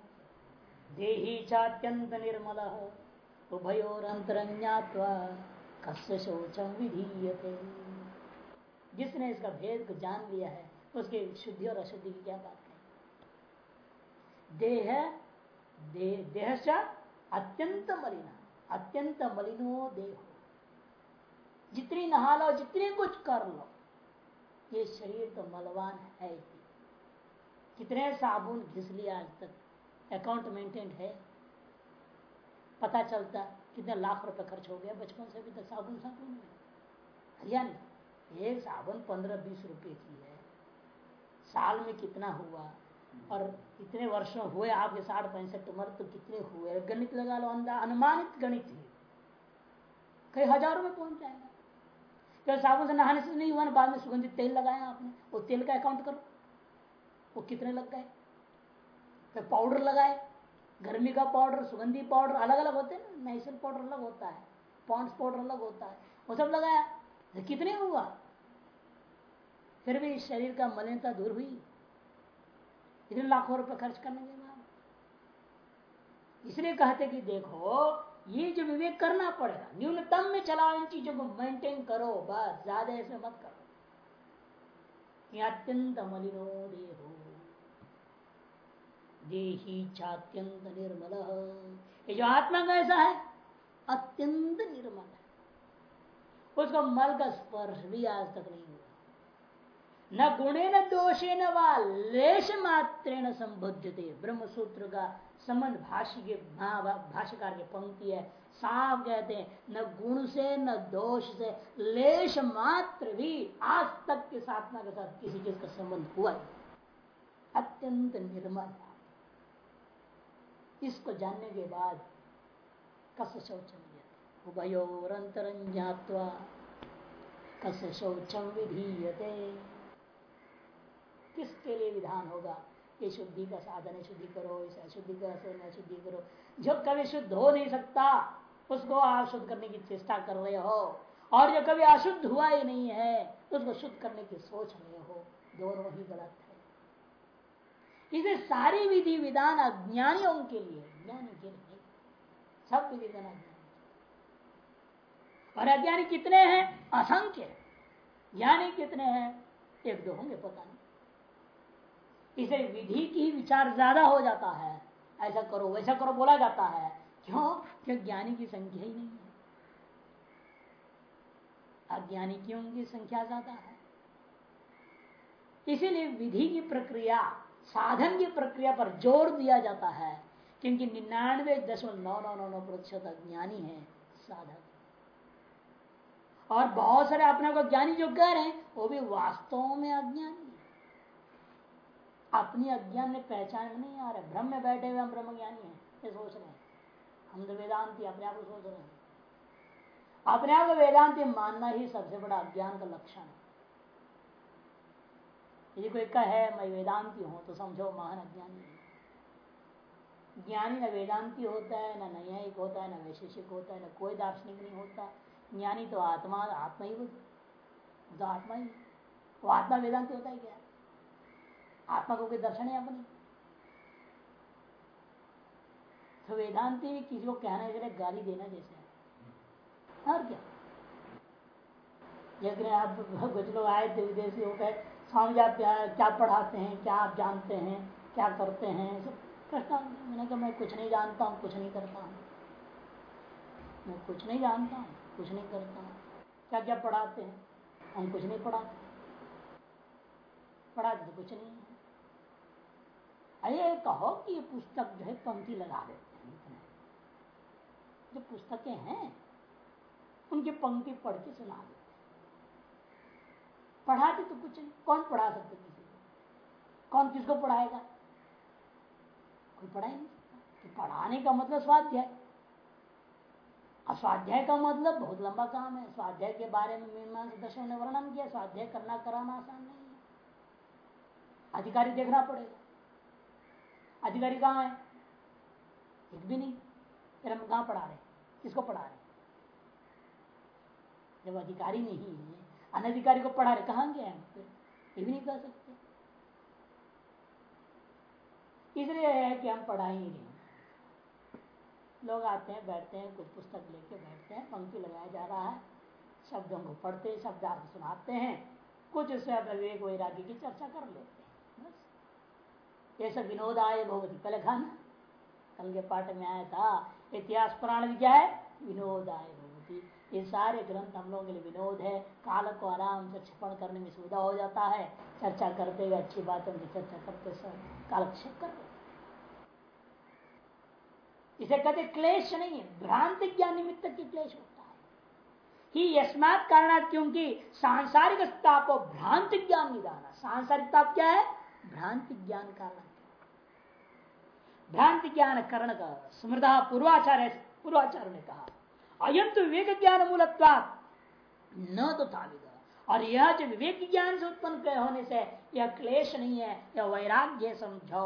देही चात्यंत निर्मल उभयोर उभयोरंतरज्ञात्वा कस्य शोचम विधीयते। जिसने इसका भेद को जान लिया है उसके शुद्धि और अशुद्धि की क्या बात है? देह दे, देह अत्यंत मलिना अत्यंत मलिनो देह। जितनी नहा लो, जितने कुछ कर लो, ये शरीर तो मलवान है ही। कितने साबुन घिस लिया आज तक। अकाउंट मेंटेन है। पता चलता कितने लाख रुपए खर्च हो गया बचपन से अभी तक साबुन साबुन में। या नहीं, एक साबुन पंद्रह बीस रुपए की है। साल में कितना हुआ? और इतने वर्षों हुए, आपके साठ पैंसठ उम्र तो कितने हुए? गणित लगा लो, अंदा, अनुमानित गणित है। कई हज़ारों में पहुँच जाएगा। क्या साबुन से नहाने से नहीं हुआ ना, बाद में सुगंधित तेल लगाया आपने, वो तेल का अकाउंट करो। वो कितने लग गए? फिर पाउडर लगाए। गर्मी का पाउडर सुगंधी पाउडर अलग अलग होते हैं ना नेचुरल पाउडर अलग होता है पॉन्ड्स पाउडर अलग होता है, वो सब लगाया। तो कितने हुआ? फिर भी शरीर का मलिनता दूर हुई। इतने लाखों रुपए खर्च करने के बाद। इसलिए कहते कि देखो, ये जो विवेक करना पड़ेगा, न्यूनतम में चलाओ इन चीज़ों को मेंटेन करो, बस, ज़्यादा ऐसे मत करो। अत्यंत मलिनो देहो देही चात्यंत निर्मल। ये जो आत्मा कैसा है, अत्यंत निर्मल है। उसको मल का स्पर्श भी आज तक नहीं हुआ। न गुणे न दोषे न वेश मात्रेण संबुद्धते। ब्रह्म सूत्र का संबंध भाष्य के भाष्यकार की पंक्ति है। साफ़ कहते हैं, न गुण से, न दोष से लेश मात्र भी आज तक के साधना के साथ किसी चीज़ का संबंध हुआ है अत्यंत निर्मल इसको जानने के बाद कस शौचम उभयोरंतरं ज्ञावा कस शौचम विधीयते। किसके लिए विधान होगा? ये शुद्धि का साधन है, शुद्धि करो, इसे अशुद्धि का अशुद्धि करो। जो कभी शुद्ध हो नहीं सकता, उसको आप शुद्ध करने की चेष्टा कर रहे हो, और जो कभी अशुद्ध हुआ ही नहीं है उसको शुद्ध करने की सोच रहे हो। दोनों ही गलत है। इसे सारी विधि, विधान, अज्ञानियों के लिए, ज्ञानी के लिए सब विधि विधान और अज्ञानी कितने हैं? असंख्य। ज्ञानी कितने हैं? एक दो होंगे, पता नहीं। इसे विधि की विचार ज़्यादा हो जाता है। ऐसा करो, वैसा करो बोला जाता है। क्यों? क्यों ज्ञानी की संख्या ही नहीं है। अज्ञानियों की संख्या ज़्यादा है। इसीलिए विधि की प्रक्रिया, साधन की प्रक्रिया पर ज़ोर दिया जाता है। क्योंकि निन्यानवे दशमलव नौ नौ नौ नौ प्रतिशत अज्ञानी है, साधक। और बहुत सारे अपने को ज्ञानी जो कह रहे हैं, वो भी वास्तव में अज्ञानी अपनी अज्ञान में पहचान में नहीं आ रहा। ब्रह्म में बैठे हुए हम ब्रह्म ज्ञानी हैं, ये सोच रहे हैं। हम तो वेदांति अपने आप को सोच रहे हैं। अपने आप को वेदांति मानना ही सबसे बड़ा अज्ञान का लक्षण है। यदि कोई कहे, मैं वेदांति हूँ तो समझो महान अज्ञानी ज्ञानी न वेदांति होता है, न न्यायिक होता है, न वैशेषिक होता है, न कोई दार्शनिक नहीं होता। ज्ञानी तो आत्मा आत्मा ही तो आत्मा ही। वो आत्मा वेदांति होता है क्या? आत्मा को कोई दर्शन है अपनी तो वेदांति भी किसी को कहना जरा गाली देना जैसे और क्या? लेकिन आप कुछ लोग आए थे विदेशी हो गए स्वामी आप क्या पढ़ाते हैं? क्या आप जानते हैं? क्या करते हैं? सब प्रश्न मैंने कहा, मैं कुछ नहीं जानता हूँ, कुछ नहीं करता हूँ। मैं कुछ नहीं जानता हूँ, कुछ नहीं करता हूँ। क्या क्या पढ़ाते हैं? हम कुछ नहीं पढ़ाते। पढ़ाते तो कुछ नहीं अरे कहो कि ये पुस्तक जो है पंक्ति लगा देते हैं इतने। जो पुस्तकें हैं, उनकी पंक्ति पढ़ के सुना देते पढ़ाते तो कुछ नहीं। कौन पढ़ा सकते किसी को? कौन किसको पढ़ाएगा? कोई पढ़ा ही नहीं सकता। तो पढ़ाने का मतलब स्वाध्याय। स्वाध्याय का मतलब बहुत लंबा काम है। स्वाध्याय के बारे में मीमांस, दर्शन ने वर्णन किया। स्वाध्याय करना, कराना आसान नहीं है। अधिकारी देखना पड़ेगा। अधिकारी कहाँ है? एक भी नहीं। फिर हम कहाँ पढ़ा रहे किसको पढ़ा रहे जब अधिकारी नहीं है, अनधिकारी को पढ़ा रहे कहाँ गए हम फिर? ये भी नहीं कर सकते। इसलिए है कि हम पढ़ा ही नहीं। लोग आते हैं, बैठते हैं, कुछ पुस्तक लेके बैठते हैं, पंक्ति लगाया जा रहा है। शब्दों को पढ़ते शब्द सुनाते हैं। कुछ उससे विवेक वैराग्य की चर्चा कर लेते ऐसा विनोदाय भगवती पहले खाना कल के पाठ में आया था, इतिहास पुराण क्या है? विनोदाय भगवती ये सारे ग्रंथ हम लोगों के लिए विनोद है। काल को आराम से क्षपण करने में सुविधा हो जाता है। चर्चा करते हुए अच्छी बातों की चर्चा करते सब कालक्षेप कर इसे कहते क्लेश नहीं है। भ्रांति ज्ञान निमित्त की क्लेश होता है। ही यस्मात कारण क्योंकि सांसारिक ताप भ्रांति ज्ञान निदान। सांसारिक ताप क्या है? भ्रांति ज्ञान कारण भ्रांति ज्ञान करण का स्मृता पूर्वाचार्य पूर्वाचार्य ने कहा अयम तो विवेक ज्ञान मूलत्वात न तो था और यह जो विवेक ज्ञान से उत्पन्न होने से, यह क्लेश नहीं है, यह वैराग्य समझो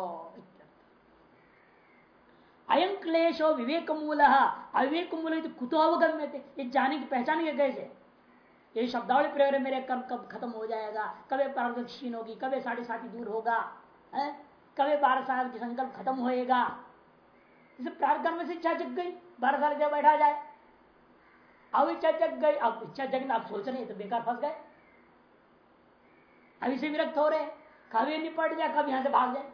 अयम क्लेशो विवेक मूल अविवेक मूल कुतो अवगम्य थे ये जाने की पहचान के कैसे? ये शब्दावली प्रयोग मेरे कर्म कब खत्म हो जाएगा? कभी प्रारंभ क्षीण होगी? कभी साढ़े साथी दूर होगा? है? कभी बारह साल की संकल्प खत्म होएगा। इसे प्रारंभ से इच्छा जग गई, बारह साल जब बैठा जाए। अब इच्छा जग गई, अब इच्छा जगना आप सोच रहे तो बेकार फंस गए। अभी से विरक्त हो रहे कभी निपट जाए कभी यहाँ से भाग जाए।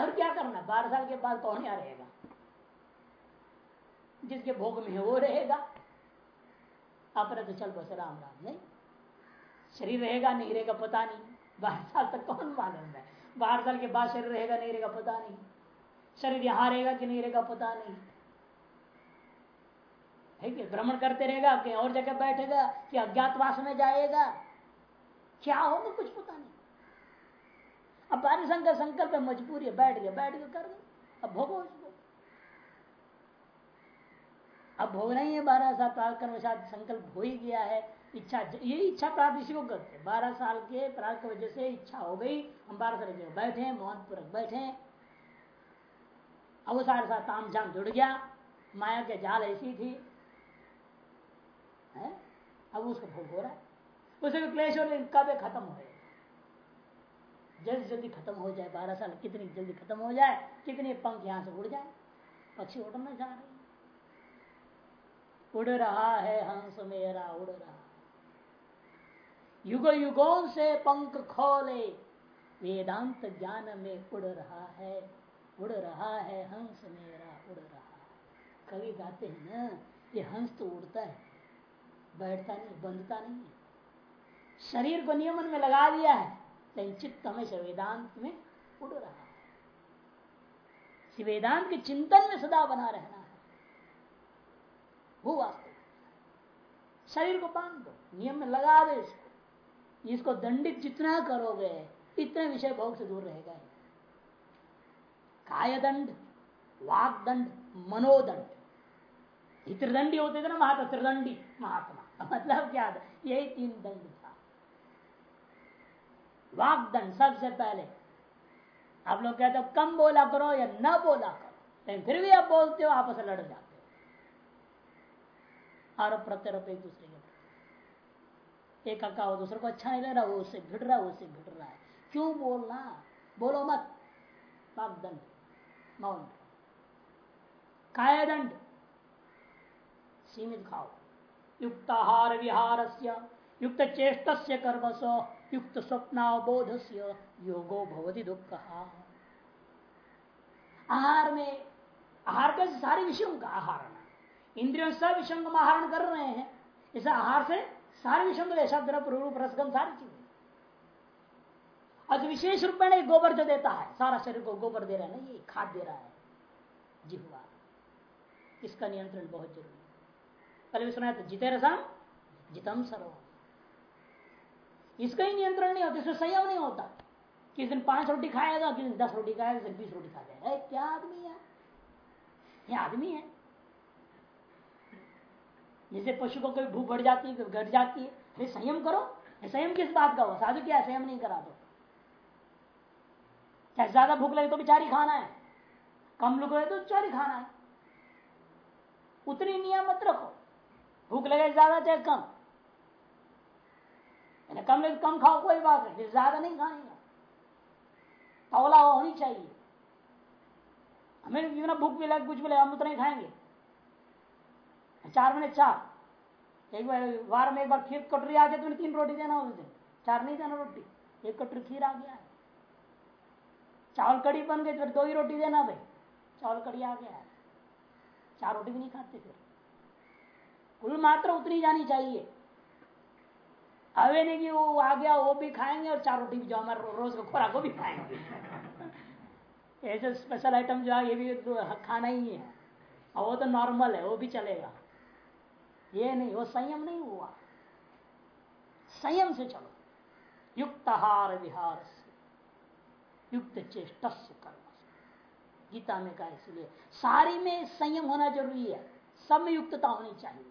और क्या करना, बारह साल के बाद कौन यहाँ रहेगा? जिसके भोग में है वो रहेगा। अपने तो चल बस राम राम नहीं। शरीर रहेगा, नहीं रहेगा, पता नहीं। बारह साल तक कौन मालूम है? बारह साल के बाद शरीर रहेगा, नहीं रहेगा, पता नहीं। शरीर यहाँ रहेगा कि नहीं रहेगा, पता नहीं। है कि भ्रमण करते रहेगा, कहीं और जगह बैठेगा, कि अज्ञातवास में जाएगा। क्या होगा, कुछ पता नहीं। अब पारिसंग का संकल्प मजबूरी है, बैठ गया बैठ गया, कर दो अब भोगो उसको। अब भोगना ही है, बारह साल प्रार्थ कर्म साथ संकल्प हो ही गया है। इच्छा ये इच्छा प्राप्त इसी को करते बारह साल के प्रार्थ की वजह से इच्छा हो गई, हम बारह साल जगह बैठे मोहन पूर्वक बैठे। अब सारे साथ ताम झाम जुड़ गया, माया के जाल ऐसी थी। है? अब उसको भोग हो रहा है। उसे भी क्लेश और कब खत्म हो जल्दी जल्दी खत्म हो जाए, बारह साल कितनी जल्दी खत्म हो जाए, कितने पंख यहाँ से उड़ जाए, पक्षी उड़ना चाह रहे उड़ रहा है हंस मेरा, उड़ रहा युग युगों से पंख खोले। वेदांत ज्ञान में उड़ रहा है, उड़ रहा है, हंस मेरा उड़ रहा है। कवि गाते हैं ना ये हंस तो उड़ता है, बैठता नहीं, बंधता नहीं है। शरीर को नियमन में लगा दिया है, लेकिन चित्त हमेशा वेदांत में उड़ रहा है। वेदांत के चिंतन में सदा बना रहना है। वो वास्तव शरीर को बाँध दो, नियम में लगा दे इसको। इसको दंडित जितना करोगे, इतने विषय भोग से दूर रहेगा। काय दंड वाक दंड मनोदंड। त्रिदंडी होते थे ना महात्मा त्रिदंडी महात्मा। मतलब क्या था? यही तीन दंड था। वागदंड सबसे पहले। आप लोग कहते हो, कम बोला करो या न बोला करो। लेकिन फिर भी आप बोलते हो, आपस लड़ जाते हो। आरोप प्रत्यारोप एक दूसरे के एक का वो दूसरे को अच्छा नहीं लग रहा, वो उससे भिड़ रहा है उससे भिड़ रहा है। क्यों बोलना? बोलो मत। वागदंड मौन। कायदंड। सीमित खाओ। युक्ताहार विहार से युक्त चेष्ट कर्मस, युक्त स्वप्नावबोध से योगो भवती दुख। आहार में, आहार का सारे विषयों का आहार इंद्रियों सब विषयों का आहारण कर रहे हैं। इस आहार से सारे विषयों का शब्द रूप रसगम सारी चीज़ें। और विशेष रूप में गोबर जो देता है, सारा शरीर को गोबर दे रहा है ना ये खाद दे रहा है जिहवा इसका नियंत्रण बहुत ज़रूरी है। पहले भी सुना है तो जिते रसम, जितम सर्व इसका ही नियंत्रण नहीं होता, इसमें संयम नहीं होता। किस दिन पाँच रोटी खाएगा किस दिन दस रोटी खाएगा किस दिन बीस रोटी खा जाएगा क्या आदमी है? ये आदमी है। जैसे पशु को कभी भूख बढ़ जाती है घट जाती है फिर संयम करो। संयम किस बात का हो साधु क्या, संयम नहीं करा दो चाहे ज़्यादा भूख लगे तो बेचारी खाना है। कम लोग लगे तो चारी खाना है। उतनी नियम मत रखो। भूख लगे ज़्यादा, चाहे कम। कम ले कम खाओ, कोई बात नहीं। ज़्यादा नहीं खाएँगे तौला होनी चाहिए। हमें भूख भी लगे, कुछ भी लगे, हम उतना ही खाएँगे। चार महीने, चार। एक बार, वार में एक बार खीर कटोरी आ जाए तो तीन रोटी देना उस दिन चार नहीं देना रोटी, एक कटोरी खीर आ गया चावल कड़ी बन गई तो दो ही रोटी देना भाई। चावल कड़ी आ गया चार रोटी भी नहीं खाते फिर। कुल मात्रा उतनी जानी चाहिए। अवे नहीं कि वो आ गया, वो भी खाएँगे और चार रोटी भी जो हमारे रोज का खुराक, वो भी खाएँगे। ऐसे स्पेशल आइटम जो है, ये भी तो खाना ही है। और वो तो नॉर्मल है, वो भी चलेगा। ये नहीं, वो संयम नहीं हुआ। संयम से चलो। युक्त हार विहार से युक्त चेष्ट से। कर्म गीता में कहा इसलिए, सारी में संयम होना ज़रूरी है। सब में युक्तता होनी चाहिए।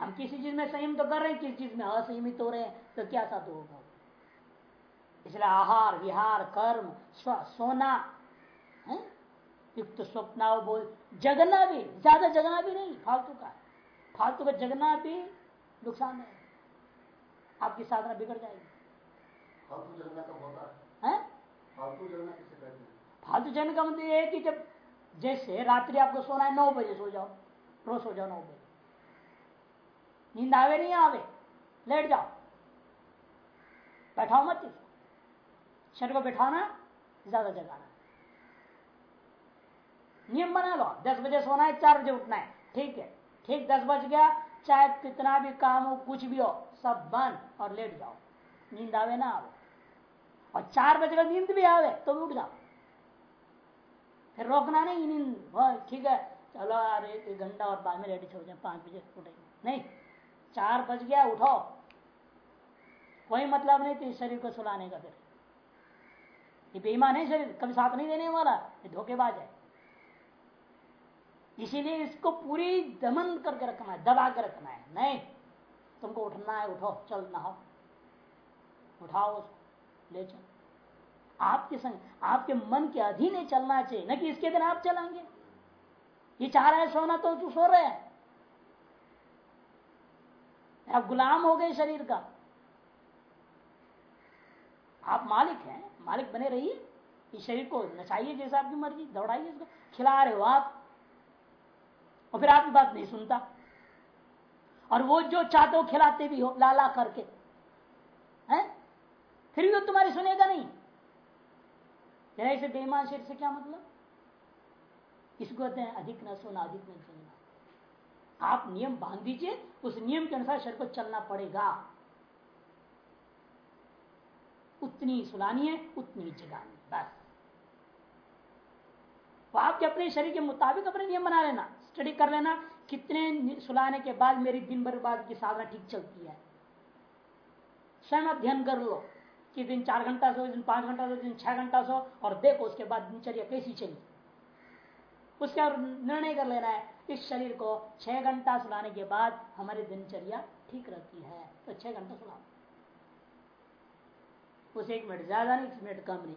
हम किसी चीज़ में संयम तो कर रहे हैं, किसी चीज़ में असंयमित हो रहे हैं तो क्या साधु होगा? इसलिए आहार, विहार, कर्म, स्व, सोना, है? युक्त स्वप्ना बोल जगना भी, ज़्यादा जगना भी नहीं, फालतू का फालतू का जगना भी नुकसान है। आपकी साधना बिगड़ जाएगी। फालतू जगना कब होता है? फालतू जगना किसे कहते हैं? फालतू जगने का मतलब ये है कि जब जैसे रात्रि आपको सोना है नौ बजे सो जाओ। रोज सो जाओ नौ बजे। नींद आवे नहीं आवे लेट जाओ। बैठाओ मत शरीर को बैठाना ज़्यादा जगाना। नियम बना लो। दस बजे सोना है चार बजे उठना है। ठीक है। ठीक दस बज गया, चाहे कितना भी काम हो, कुछ भी हो, सब बंद और लेट जाओ। नींद आवे ना आवे। और चार बजे का नींद भी आवे तो उठ जाओ। फिर रोकना नहीं, नींद ठीक है, चलो यार, एक घंटा और बाद में रेडी हो जाए पाँच बजे उठेंगे। नहीं, चार बज गया, उठो। कोई मतलब नहीं तो शरीर को सुलाने का फिर। ये बेईमान है शरीर, कभी साथ नहीं देने वाला, ये धोखेबाज है। इसीलिए इसको पूरी दमन करके रखना है, दबा कर रखना है। नहीं, तुमको उठना है, उठो, चल, नहाओ। उठाओ उसको ले चल। आपके संग, आपके मन के अधीन ही चलना चाहिए, न कि इसके दिन आप चलेंगे। ये चाह रहा है सोना तो तू सो रहे हैं। आप गुलाम हो गए शरीर का। आप मालिक हैं, मालिक बने रहिए। इस शरीर को नचाइए जैसा आपकी मर्ज़ी, दौड़ाइए इसको खिला रहे हो आप। और फिर आपकी बात नहीं सुनता। और वो जो चाहते हो खिलाते भी हो, लाला करके। हैं? फिर भी वो तुम्हारी सुनेगा नहीं। तेरा इसे बेईमान शरीर से क्या मतलब? इसको कहते हैं, अधिक न सुना, अधिक न सुनना। आप नियम बाँध दीजिए, उस नियम के अनुसार शरीर को चलना पड़ेगा। उतनी सुनानी है, उतनी जगानी बस। तो आपके अपने शरीर के मुताबिक अपने नियम बना लेना। स्टडी कर लेना, कितने सुलाने के बाद मेरी दिन भर बाद की साधना ठीक चलती है। स्वयं अध्ययन कर लो, कि दिन चार घंटा सो, दिन पाँच घंटा सो, दिन छह घंटा सो, और देखो उसके बाद दिनचर्या कैसी चली। उसके और निर्णय कर लेना है, इस शरीर को छह घंटा सुलाने के बाद हमारी दिनचर्या ठीक रहती है तो छह घंटा सुलाओ। उसे एक मिनट ज़्यादा नहीं, एक मिनट कम नहीं।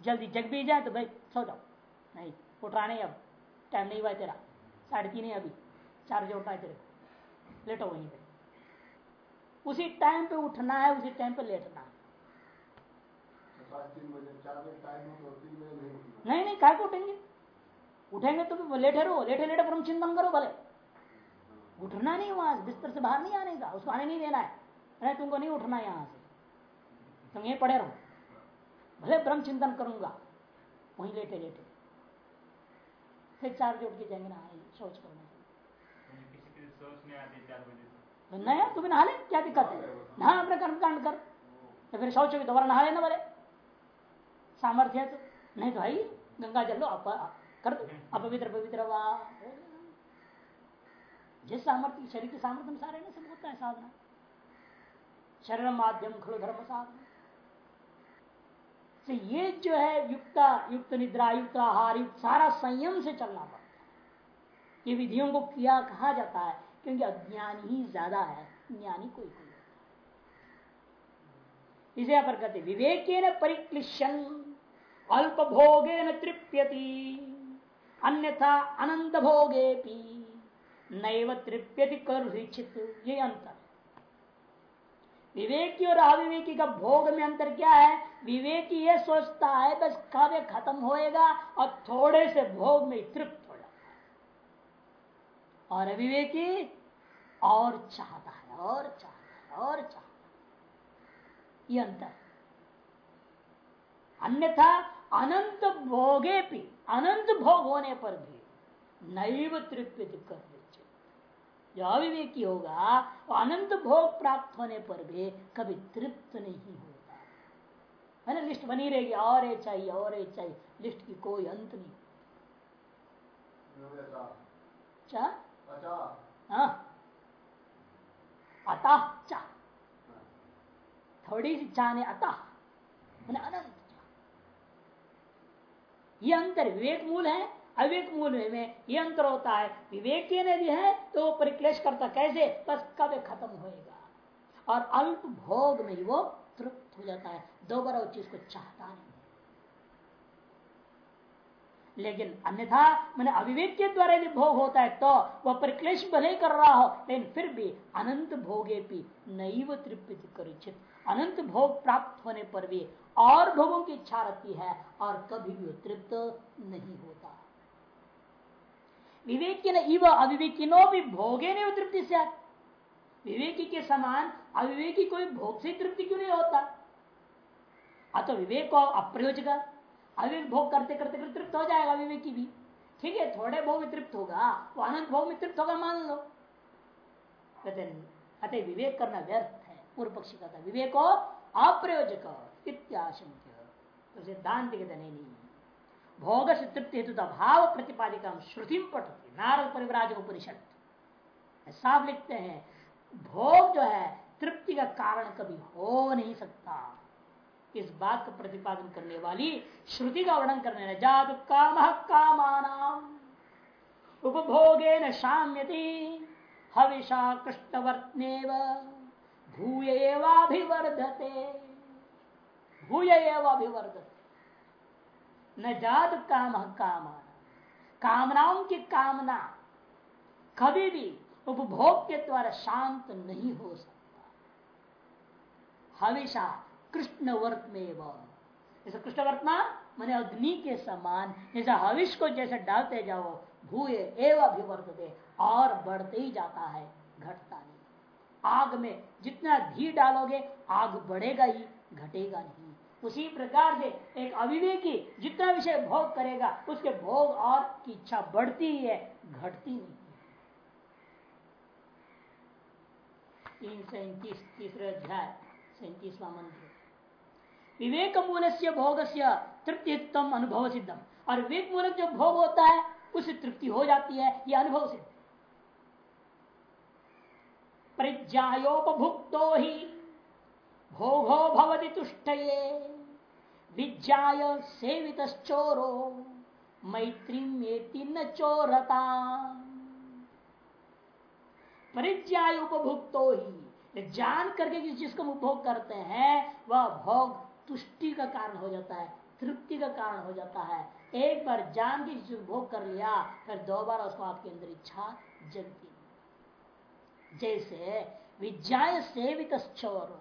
जल्दी जग भी जाए तो भाई सो जाओ। नहीं, उठ रहा नहीं अब। टाइम नहीं हुआ तेरा साढ़े तीन है अभी चार बजे उठना है तेरे को लेटो वहीं पे उसी टाइम पे उठना है उसी टाइम पे लेटना है नहीं नहीं, काय को उठेंगे? उठेंगे तो लेटे रहो लेटे लेटे ब्रह्म चिंतन करो भले. उठना नहीं वहाँ बिस्तर से बाहर नहीं आने का उसको आने नहीं देना है अरे तुमको नहीं उठना यहाँ से? तुम यहीं पड़े रहो. भले, ब्रह्म चिंतन करूँगा. वहीं लेटे लेटे फिर चार बजे उठ के जाएँगे ना सोच कर नया तुम्हें नहा ले क्या दिक्कत है? नहा अपने कर्म कांड कर। तो फिर शौच भी दोबारा नहा लेना बोले सामर्थ्य है तो। नहीं तो भाई गंगा जल लो आप कर दो। अपवित्र पवित्र वाह जिस सामर्थ्य शरीर के सामर्थ्य में सारे सब होता है साधना। शरीर माध्यम खड़ो धर्म साधना। तो ये जो है युक्ता, युक्त निद्रा, युक्त आहार, युक्त सारा संयम से चलना पड़ता है। ये विधियों को किया कहा जाता है, क्योंकि अज्ञान ही ज़्यादा है, ज्ञानी कोई कोई इसे पर कहते विवेक परिक्लिशन अल्प भोगे न तृप्यति, अन्यथा अनंत भोगे नैव तृप्यति कर ये अंतर। विवेकी और अविवेकी का भोग में अंतर क्या है? विवेकी ये सोचता है, बस काव्य खत्म होएगा और थोड़े से भोग में तृप्त हो जाता है और अविवेकी और चाहता है, और चाहता है, और चाहता है। ये अंतर अन्यथा अनंत भोगे भी, अनंत भोग होने पर भी नैव तृप्त कर जो अविवेकी होगा वो अनंत भोग प्राप्त होने पर भी कभी तृप्त नहीं होता है ना, लिस्ट बनी रहेगी, और एक चाहिए, और एक चाहिए, लिस्ट की कोई अंत नहीं। हाँ। अतः चा। थोड़ी सी चा ने अतः अनंत ये अंतर विवेक मूल है। अविवेक मूल में ये अंतर होता है। विवेक के यदि है तो वो परिक्लेश करता, कैसे? बस कब खत्म होएगा। और अल्प भोग में ही वो तृप्त हो जाता है। दोबारा उस चीज़ को चाहता नहीं। लेकिन अन्यथा, मैंने अविवेक के द्वारा यदि भोग होता है तो वह परिक्लेश भले कर रहा हो, लेकिन फिर भी अनंत भोगे भी नैव तृप्ति करिचित। अनंत भोग प्राप्त होने पर भी और भोगों की इच्छा रहती है, और कभी भी तृप्त नहीं होता। विवेक इव अविवेकिनो भी भोगे नहीं तृप्ति से विवेकी के समान अविवेकी कोई भोग से तृप्ति क्यों नहीं होता अतो विवेक को अप्रयोजक अविवेक भोग करते करते करते तृप्त हो जाएगा विवेकी भी ठीक है थोड़े भोग में तृप्त होगा वो अनंत भोग में तृप्त होगा मान लो अतः विवेक करना व्यर्थ है पूर्व पक्षी का था विवेक अप्रयोजक इत्याशंक्य तो सिद्धांत कहते नहीं नहीं भोग से तृप्ति हेतु भाव प्रतिपादिका श्रुति पठती। नारद परिवराज उपनिषद साफ़ लिखते हैं, भोग जो है, तृप्ति का कारण कभी हो नहीं सकता। इस बात का प्रतिपादन करने वाली, श्रुति का वर्णन करने जात काम कामानाम उपभोगे न शाम्यति, हविषा कृष्णवर्तने भूयवाभिवर्धते भूयवाभिवर्धते न जात काम कामाना कामनाओं की कामना कभी भी उपभोग के द्वारा शांत नहीं हो सकता। हमेशा कृष्ण वर्त में जैसे कृष्ण वर्तना मैंने अग्नि के समान, जैसे हविष को जैसे डालते जाओ भूए एवं अभिवर्तते, और बढ़ते ही जाता है, घटता नहीं। आग में जितना घी डालोगे, आग बढ़ेगा ही, घटेगा नहीं। उसी प्रकार से एक अविवेकी जितना विषय भोग करेगा, उसके भोग और की इच्छा बढ़ती ही है, घटती नहीं तीन सैतीस, तीसरे अध्याय, सैतीसवा मंत्र। विवेक मूल से भोग से तृप्तित्व अनुभव सिद्धम। और विवेक मूलक जो भोग होता है, उससे तृप्ति हो जाती है यह अनुभव सिद्ध। परिज्ञायोपभुक्तो ही, भोगो भवति तुष्ट विज्ञाय सेवित चोरो मैत्री न चोरता। परिज्ञाय उपभुक्तो ही जान करके जिस चीज़ को उपभोग करते हैं, वह भोग तुष्टि का कारण हो जाता है, तृप्ति का कारण हो जाता है। एक बार जान के चीज़ उपभोग कर लिया, फिर दोबारा उसको आपके अंदर इच्छा जगती। जैसे विज्ञाय सेवित चोर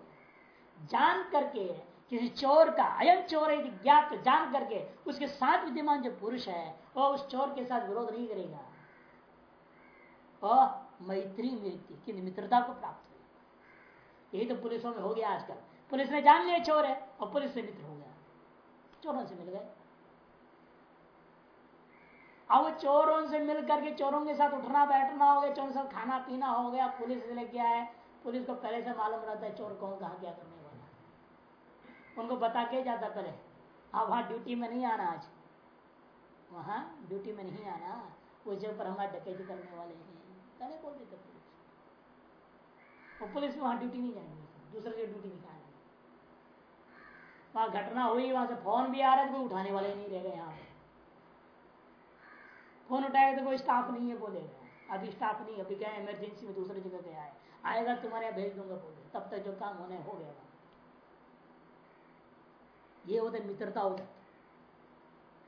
जान करके किसी चोर का, अयम चोर है ज्ञात जान करके उसके साथ विद्यमान जो पुरुष है, वह उस चोर के साथ विरोध नहीं करेगा। वह मैत्री मिलती कि मित्रता को प्राप्त हुई यही तो पुलिसों में हो गया आजकल। पुलिस ने जान लिया चोर है, और पुलिस से मित्र हो गया। चोरों से मिल गए। अब चोरों से मिल करके चोरों के साथ उठना, बैठना हो गया, चोरों के साथ खाना पीना हो गया, पुलिस लेके आए। पुलिस को पहले से मालूम रहता है, चोर कौन कहा क्या करने उनको बता के जाता पहले आप वहाँ ड्यूटी में नहीं आना आज। वहाँ ड्यूटी में नहीं आना। उस जगह पर हमारे डकैती करने वाले हैं। पहले बोल देते पुलिस और पुलिस वहाँ ड्यूटी नहीं जाएँगे। दूसरे जगह ड्यूटी नहीं आना वहाँ घटना हुई, वहाँ से फ़ोन भी आ रहा है तो कोई उठाने वाले नहीं रह गए यहाँ फ़ोन उठाएगा तो कोई स्टाफ नहीं है बोलेगा अभी स्टाफ नहीं अभी क्या इमरजेंसी में दूसरी जगह गया है। आएगा तुम्हारे यहाँ भेज दूँगा बोले। तब तक जो काम होने हो गया। ये होते मित्रता हो जाती।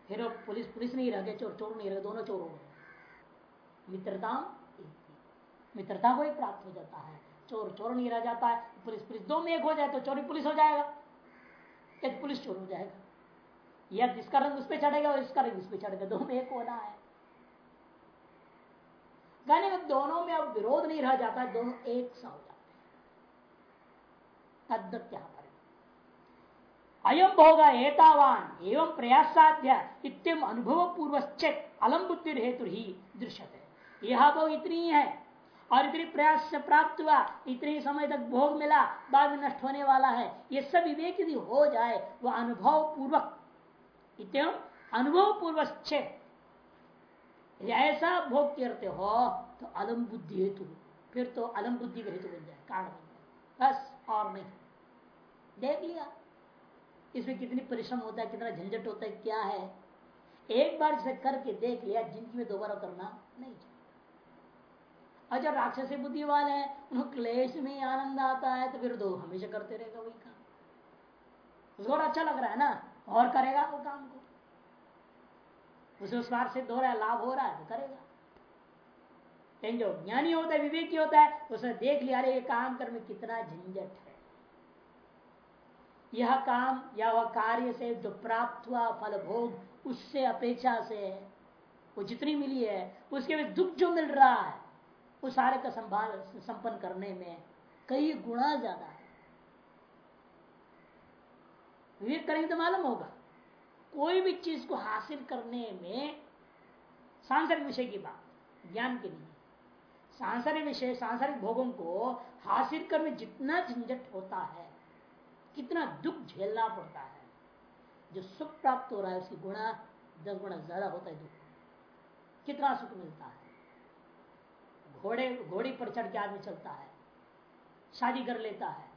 फिर पुलिस पुलिस नहीं रह गए, चोर चोर नहीं रह दोनों चोर हो गए। मित्रता मित्रता को ही प्राप्त हो जाता है। चोर चोर नहीं रह जाता है। पुलिस पुलिस दो में एक हो जाए तो चोरी पुलिस हो जाएगा। एक पुलिस चोर हो जाएगा। या जिसका रंग उस पर चढ़ेगा और इसका रंग उस पर चढ़ेगा। दो में एक होना है। कहने में दोनों में अब विरोध नहीं रह जाता दोनों एक सा हो जाते हैं। तद्दत अयम भोग एतावान, एवं प्रयास साध्य इतम अनुभव पूर्व अलम बुद्धि हेतु ही दृश्य है यह भोग इतनी ही है और इतनी प्रयास से प्राप्त हुआ, इतने ही समय तक भोग मिला, बाद में नष्ट होने वाला है, ये सब विवेक यदि हो जाए, वह अनुभव पूर्वक इतम अनुभव पूर्वक ऐसा भोग करते हो तो अलम बुद्धि हेतु, फिर तो अलम बुद्धि का हेतु बन जाए, कारण बन जाए। बस, और नहीं। देख लिया। इसमें कितनी परिश्रम होता है, कितना झंझट होता है, क्या है? एक बार जिसे करके देख लिया, ज़िंदगी में दोबारा करना नहीं चाहिए। और जो राक्षसी बुद्धि वाले हैं, उनको क्लेश में आनंद आता है तो फिर दो हमेशा करते रहेगा वही काम। उसको अच्छा लग रहा है ना, और करेगा वो काम को। उसे उस सिद्ध हो रहा है लाभ हो रहा है तो करेगा। लेकिन जो ज्ञानी होता है, विवेकी होता है, उसने देख लिया, अरे ये काम करने में कितना झंझट यह काम या वह कार्य से जो प्राप्त हुआ फल भोग उससे अपेक्षा से वो जितनी मिली है, उसके में दुख जो मिल रहा है उस सारे का संभाल, संपन्न करने में कई गुणा ज़्यादा है। विवेक करेंगे तो मालूम होगा, कोई भी चीज़ को हासिल करने में सांसारिक विषय की बात, ज्ञान के लिए सांसारिक विषय, सांसारिक भोगों को हासिल करने जितना झंझट होता है कितना दुख झेलना पड़ता है। जो सुख प्राप्त हो रहा है, उसकी गुणा दस गुणा ज़्यादा होता है दुख। कितना सुख मिलता है। घोड़े, घोड़ी पर चढ़ के आदमी चलता है। शादी कर लेता है।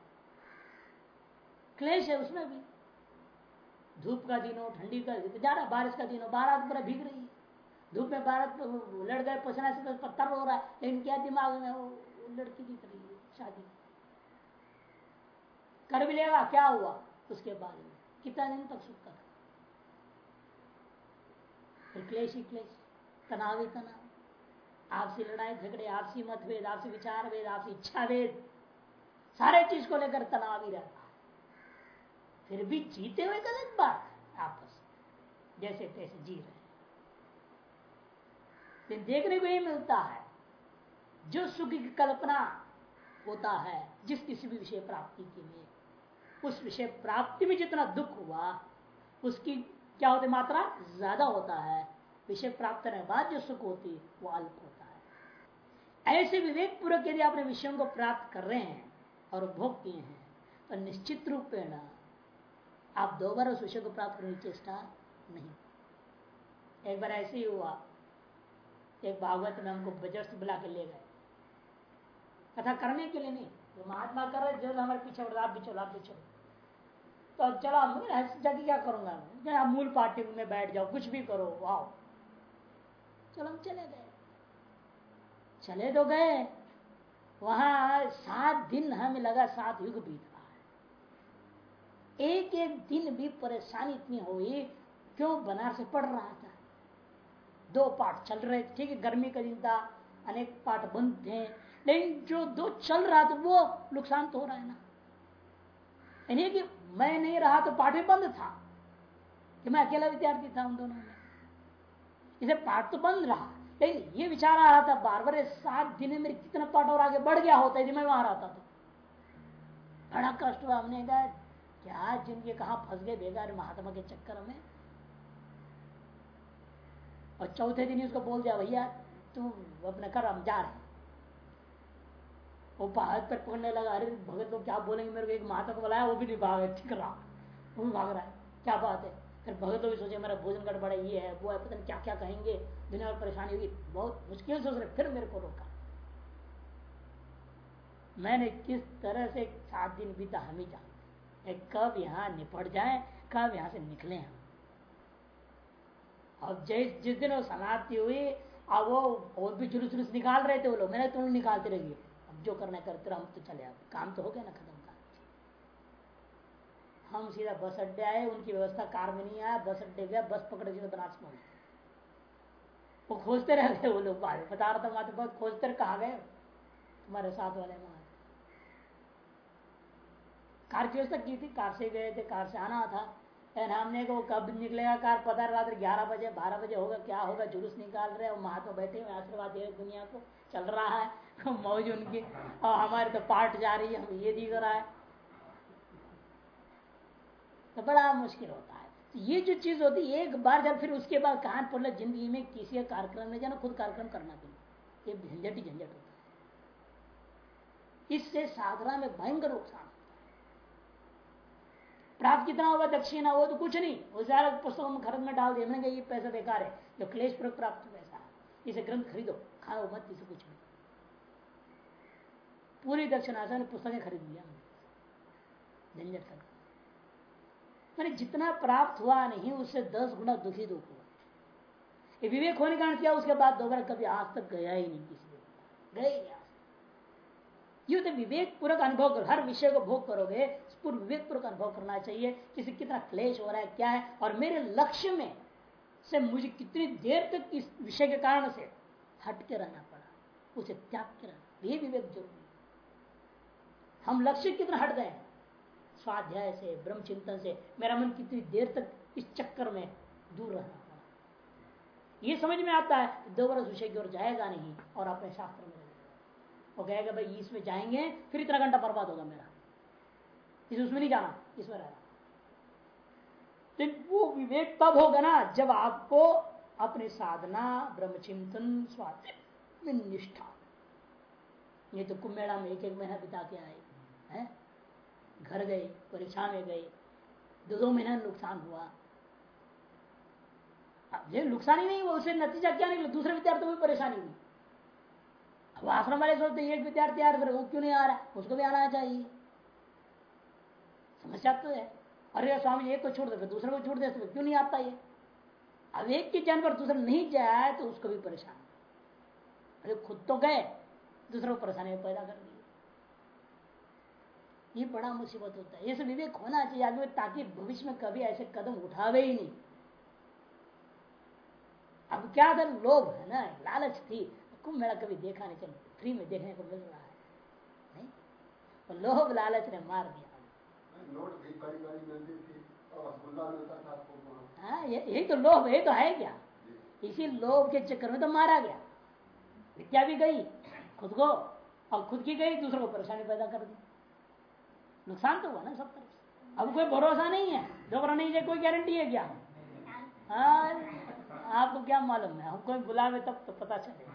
क्लेश है उसमें भी। धूप का दिन हो, ठंडी का दिन, जा रहा बारिश का दिन हो, बारात पूरा भीग रही है। धूप में बारात लड़ गए, पसना से पत्थर हो रहा है, लेकिन क्या दिमाग में वो लड़की दिख रही है, शादी। कर भी लेगा, क्या हुआ? उसके बाद में। कितना दिन तक सुख कर क्लेश ही क्लेश, तनाव ही तनाव। आपसी लड़ाई, झगड़े, आपसी मतभेद, आपसी विचार भेद आपसी इच्छा भेद सारे चीज़ को लेकर तनाव ही रहता है। फिर भी जीते हुए गलत बात है आपस जैसे तैसे जी रहे फिर देखने को ही मिलता है, जो सुख की कल्पना होता है, जिस किसी भी विषय प्राप्ति के लिए उस विषय प्राप्ति में जितना दुख हुआ, उसकी क्या होती मात्रा? ज़्यादा होता है। विषय प्राप्त करने बाद जो सुख होती, वो अल्प होता है। ऐसे विवेक पूर्वक यदि आपने विषयों को प्राप्त कर रहे हैं और भोग किए हैं तो निश्चित रूपेण आप दोबारा उस विषय को प्राप्त करने की चेष्टा नहीं। एक बार ऐसे ही हुआ। एक भागवत में हमको बजट बुला के ले गए। कथा करने के लिए नहीं। जो महात्मा कर रहे जो हमारे पीछे आप भी चलो, आप भी चलो। तो चलो जाके क्या करूँगा मैं? मूल पार्टी में बैठ जाओ, कुछ भी करो, वाओ। चलो चले गए। चले तो गए। वहाँ सात दिन हमें लगा सात युग बीत रहा है। एक एक दिन भी परेशानी इतनी हुई, क्यों बनारस से पड़ रहा था? दो पाठ चल रहे ठीक है, गर्मी का दिन था, अनेक पाठ बंद थे, लेकिन जो दो चल रहा था, वो नुकसान तो हो रहा है ना। यानी कि मैं नहीं रहा तो पाठ भी बंद था। कि मैं अकेला विद्यार्थी था उन दोनों में। इसे पाठ तो बंद रहा। लेकिन ये विचार आ रहा था, बार बार सात दिन में कितना पाठ और आगे बढ़ गया होता यदि मैं वहाँ रहता तो बड़ा कष्ट हुआ हमने कहा, क्या जिनके कहा फंस गए बेगार महात्मा के चक्कर में? और चौथे दिन उसको बोल दिया, भैया तू अपने कर हम जा रहे वो हाथ पर पकड़ने लगा, अरे भगत लोग क्या बोलेंगे? मेरे को एक महात्मा को बुलाया, वो भी नहीं भाग ठीक रहा। वो भी भाग रहा है। क्या बात है? फिर भगत लोग सोचे, मेरा भोजन गड़बड़ा, ये है, वो है, पता नहीं क्या क्या कहेंगे। दुनिया परेशानी हुई बहुत मुश्किल सोच रहे फिर मेरे को रोका। मैंने किस तरह से सात दिन बीता, हम ही जानते कब यहाँ निपट जाए, कब यहाँ से निकले हम। अब जिस जिस दिन वो समाप्ति हुई, अब वो और भी जुलूस जुलूस निकाल रहे थे वो लोग, मैंने तुम निकालते रहिए जो करना करते हम तो चले आप काम तो हो गया ना खत्म का। हम सीधा बस अड्डे आए, उनकी व्यवस्था कार में नहीं आया, बस अड्डे गया, बस पकड़े सीधा बनारस पहुँच वो खोजते रह गए वो लोग बाद बता रहा था वहाँ तो बहुत खोजते कहा गए? तुम्हारे साथ वाले वहाँ। कार की व्यवस्था की थी, कार से गए थे, कार से आना था। हमने को कब निकलेगा कार? पता रात ग्यारह बजे, बारह बजे होगा, क्या होगा? जुलूस निकाल रहे हैं महात्मा बैठे हुए आशीर्वाद दे दुनिया को। चल रहा है। मौज उनकी। और हमारे तो पार्ट जा रही है, हम ये दिख रहा है। तो बड़ा मुश्किल होता है। तो ये जो चीज़ होती है, एक बार जब फिर उसके बाद कान पड़ ज़िंदगी में किसी कार्यक्रम में जाना, खुद कार्यक्रम करना भी ये झंझट ही झंझट होता है। इससे साधना में भयंकर नुकसान प्राप्त कितना हुआ दक्षिणा वो तो कुछ नहीं। वो सारा पुस्तकों में खरीद में डाल दिया, मैंने कहा, ये पैसा बेकार है। जो क्लेश पर प्राप्त पैसा है, इसे ग्रंथ खरीदो, खाओ मत, इसे कुछ नहीं। पूरी दक्षिणा से पुस्तकें खरीद लिया। झंझट मैंने जितना प्राप्त हुआ नहीं, उससे दस गुना दुखी दुख हुआ। विवेक होने का किया, उसके बाद दोबारा कभी आज तक गया ही नहीं किसी गए यू तो विवेक पूर्वक अनुभव करो, हर विषय को भोग करोगे पूर्व विवेक पूर्वक अनुभव करना चाहिए, किसी कितना क्लेश हो रहा है, क्या है, और मेरे लक्ष्य में से मुझे कितनी देर तक इस विषय के कारण से हट के रहना पड़ा, उसे त्याग के रहना ये विवेक ज़रूरी हम लक्ष्य कितना हट गए? स्वाध्याय से, ब्रह्म चिंतन से, मेरा मन कितनी देर तक इस चक्कर में दूर पड़ा ये समझ में आता है दो वर्ष विषय की ओर जाएगा नहीं और अपने शास्त्र में वो कहेगा, भाई इसमें जाएँगे, फिर इतना घंटा बर्बाद होगा मेरा। इस उसमें नहीं जाना, इसमें रहना। तो वो विवेक तब होगा ना जब आपको अपने साधना ब्रह्मचिंतन स्वाध्याय निष्ठा। ये तो कुंभेड़ा में एक एक महीना बिता के आए। हैं? घर गए, परीक्षा में गए दो दो महीना नुकसान हुआ। ये नुकसान ही नहीं हुआ उसे नतीजा क्या निकला? दूसरे विद्यार्थी को भी परेशानी हुई। अब आश्रम वाले सोचते एक विद्यार्थी आ रहा वो क्यों नहीं आ रहा? उसको भी आना चाहिए। समस्या तो है। अरे स्वामी एक को छोड़ दे दूसरे को छोड़ दे तो क्यों नहीं आता ये? अब एक के जान पर दूसरा नहीं जाए तो उसको भी परेशान। अरे खुद तो गए, दूसरों को परेशानी पैदा कर दी। ये बड़ा मुसीबत होता है। ये सब विवेक होना चाहिए आगे ताकि भविष्य में कभी ऐसे कदम उठावे ही नहीं। अब क्या था लोभ है ना लालच थी कुंभ मेला कभी देखा नहीं चल फ्री में देखने को मिल रहा है। नहीं? तो लोभ लालच ने मार दिया। हाँ यही तो लोभ यही तो है क्या? इसी लोभ के चक्कर में तो मारा गया। विद्या भी गई खुद को और खुद की गई दूसरों को परेशानी पैदा कर दी। नुकसान तो हुआ ना सब तरफ़ अब कोई भरोसा नहीं है। दोबारा नहीं कोई गारंटी है क्या? हाँ आपको क्या मालूम है? हम कोई बुलावे तब तो पता चलेगा।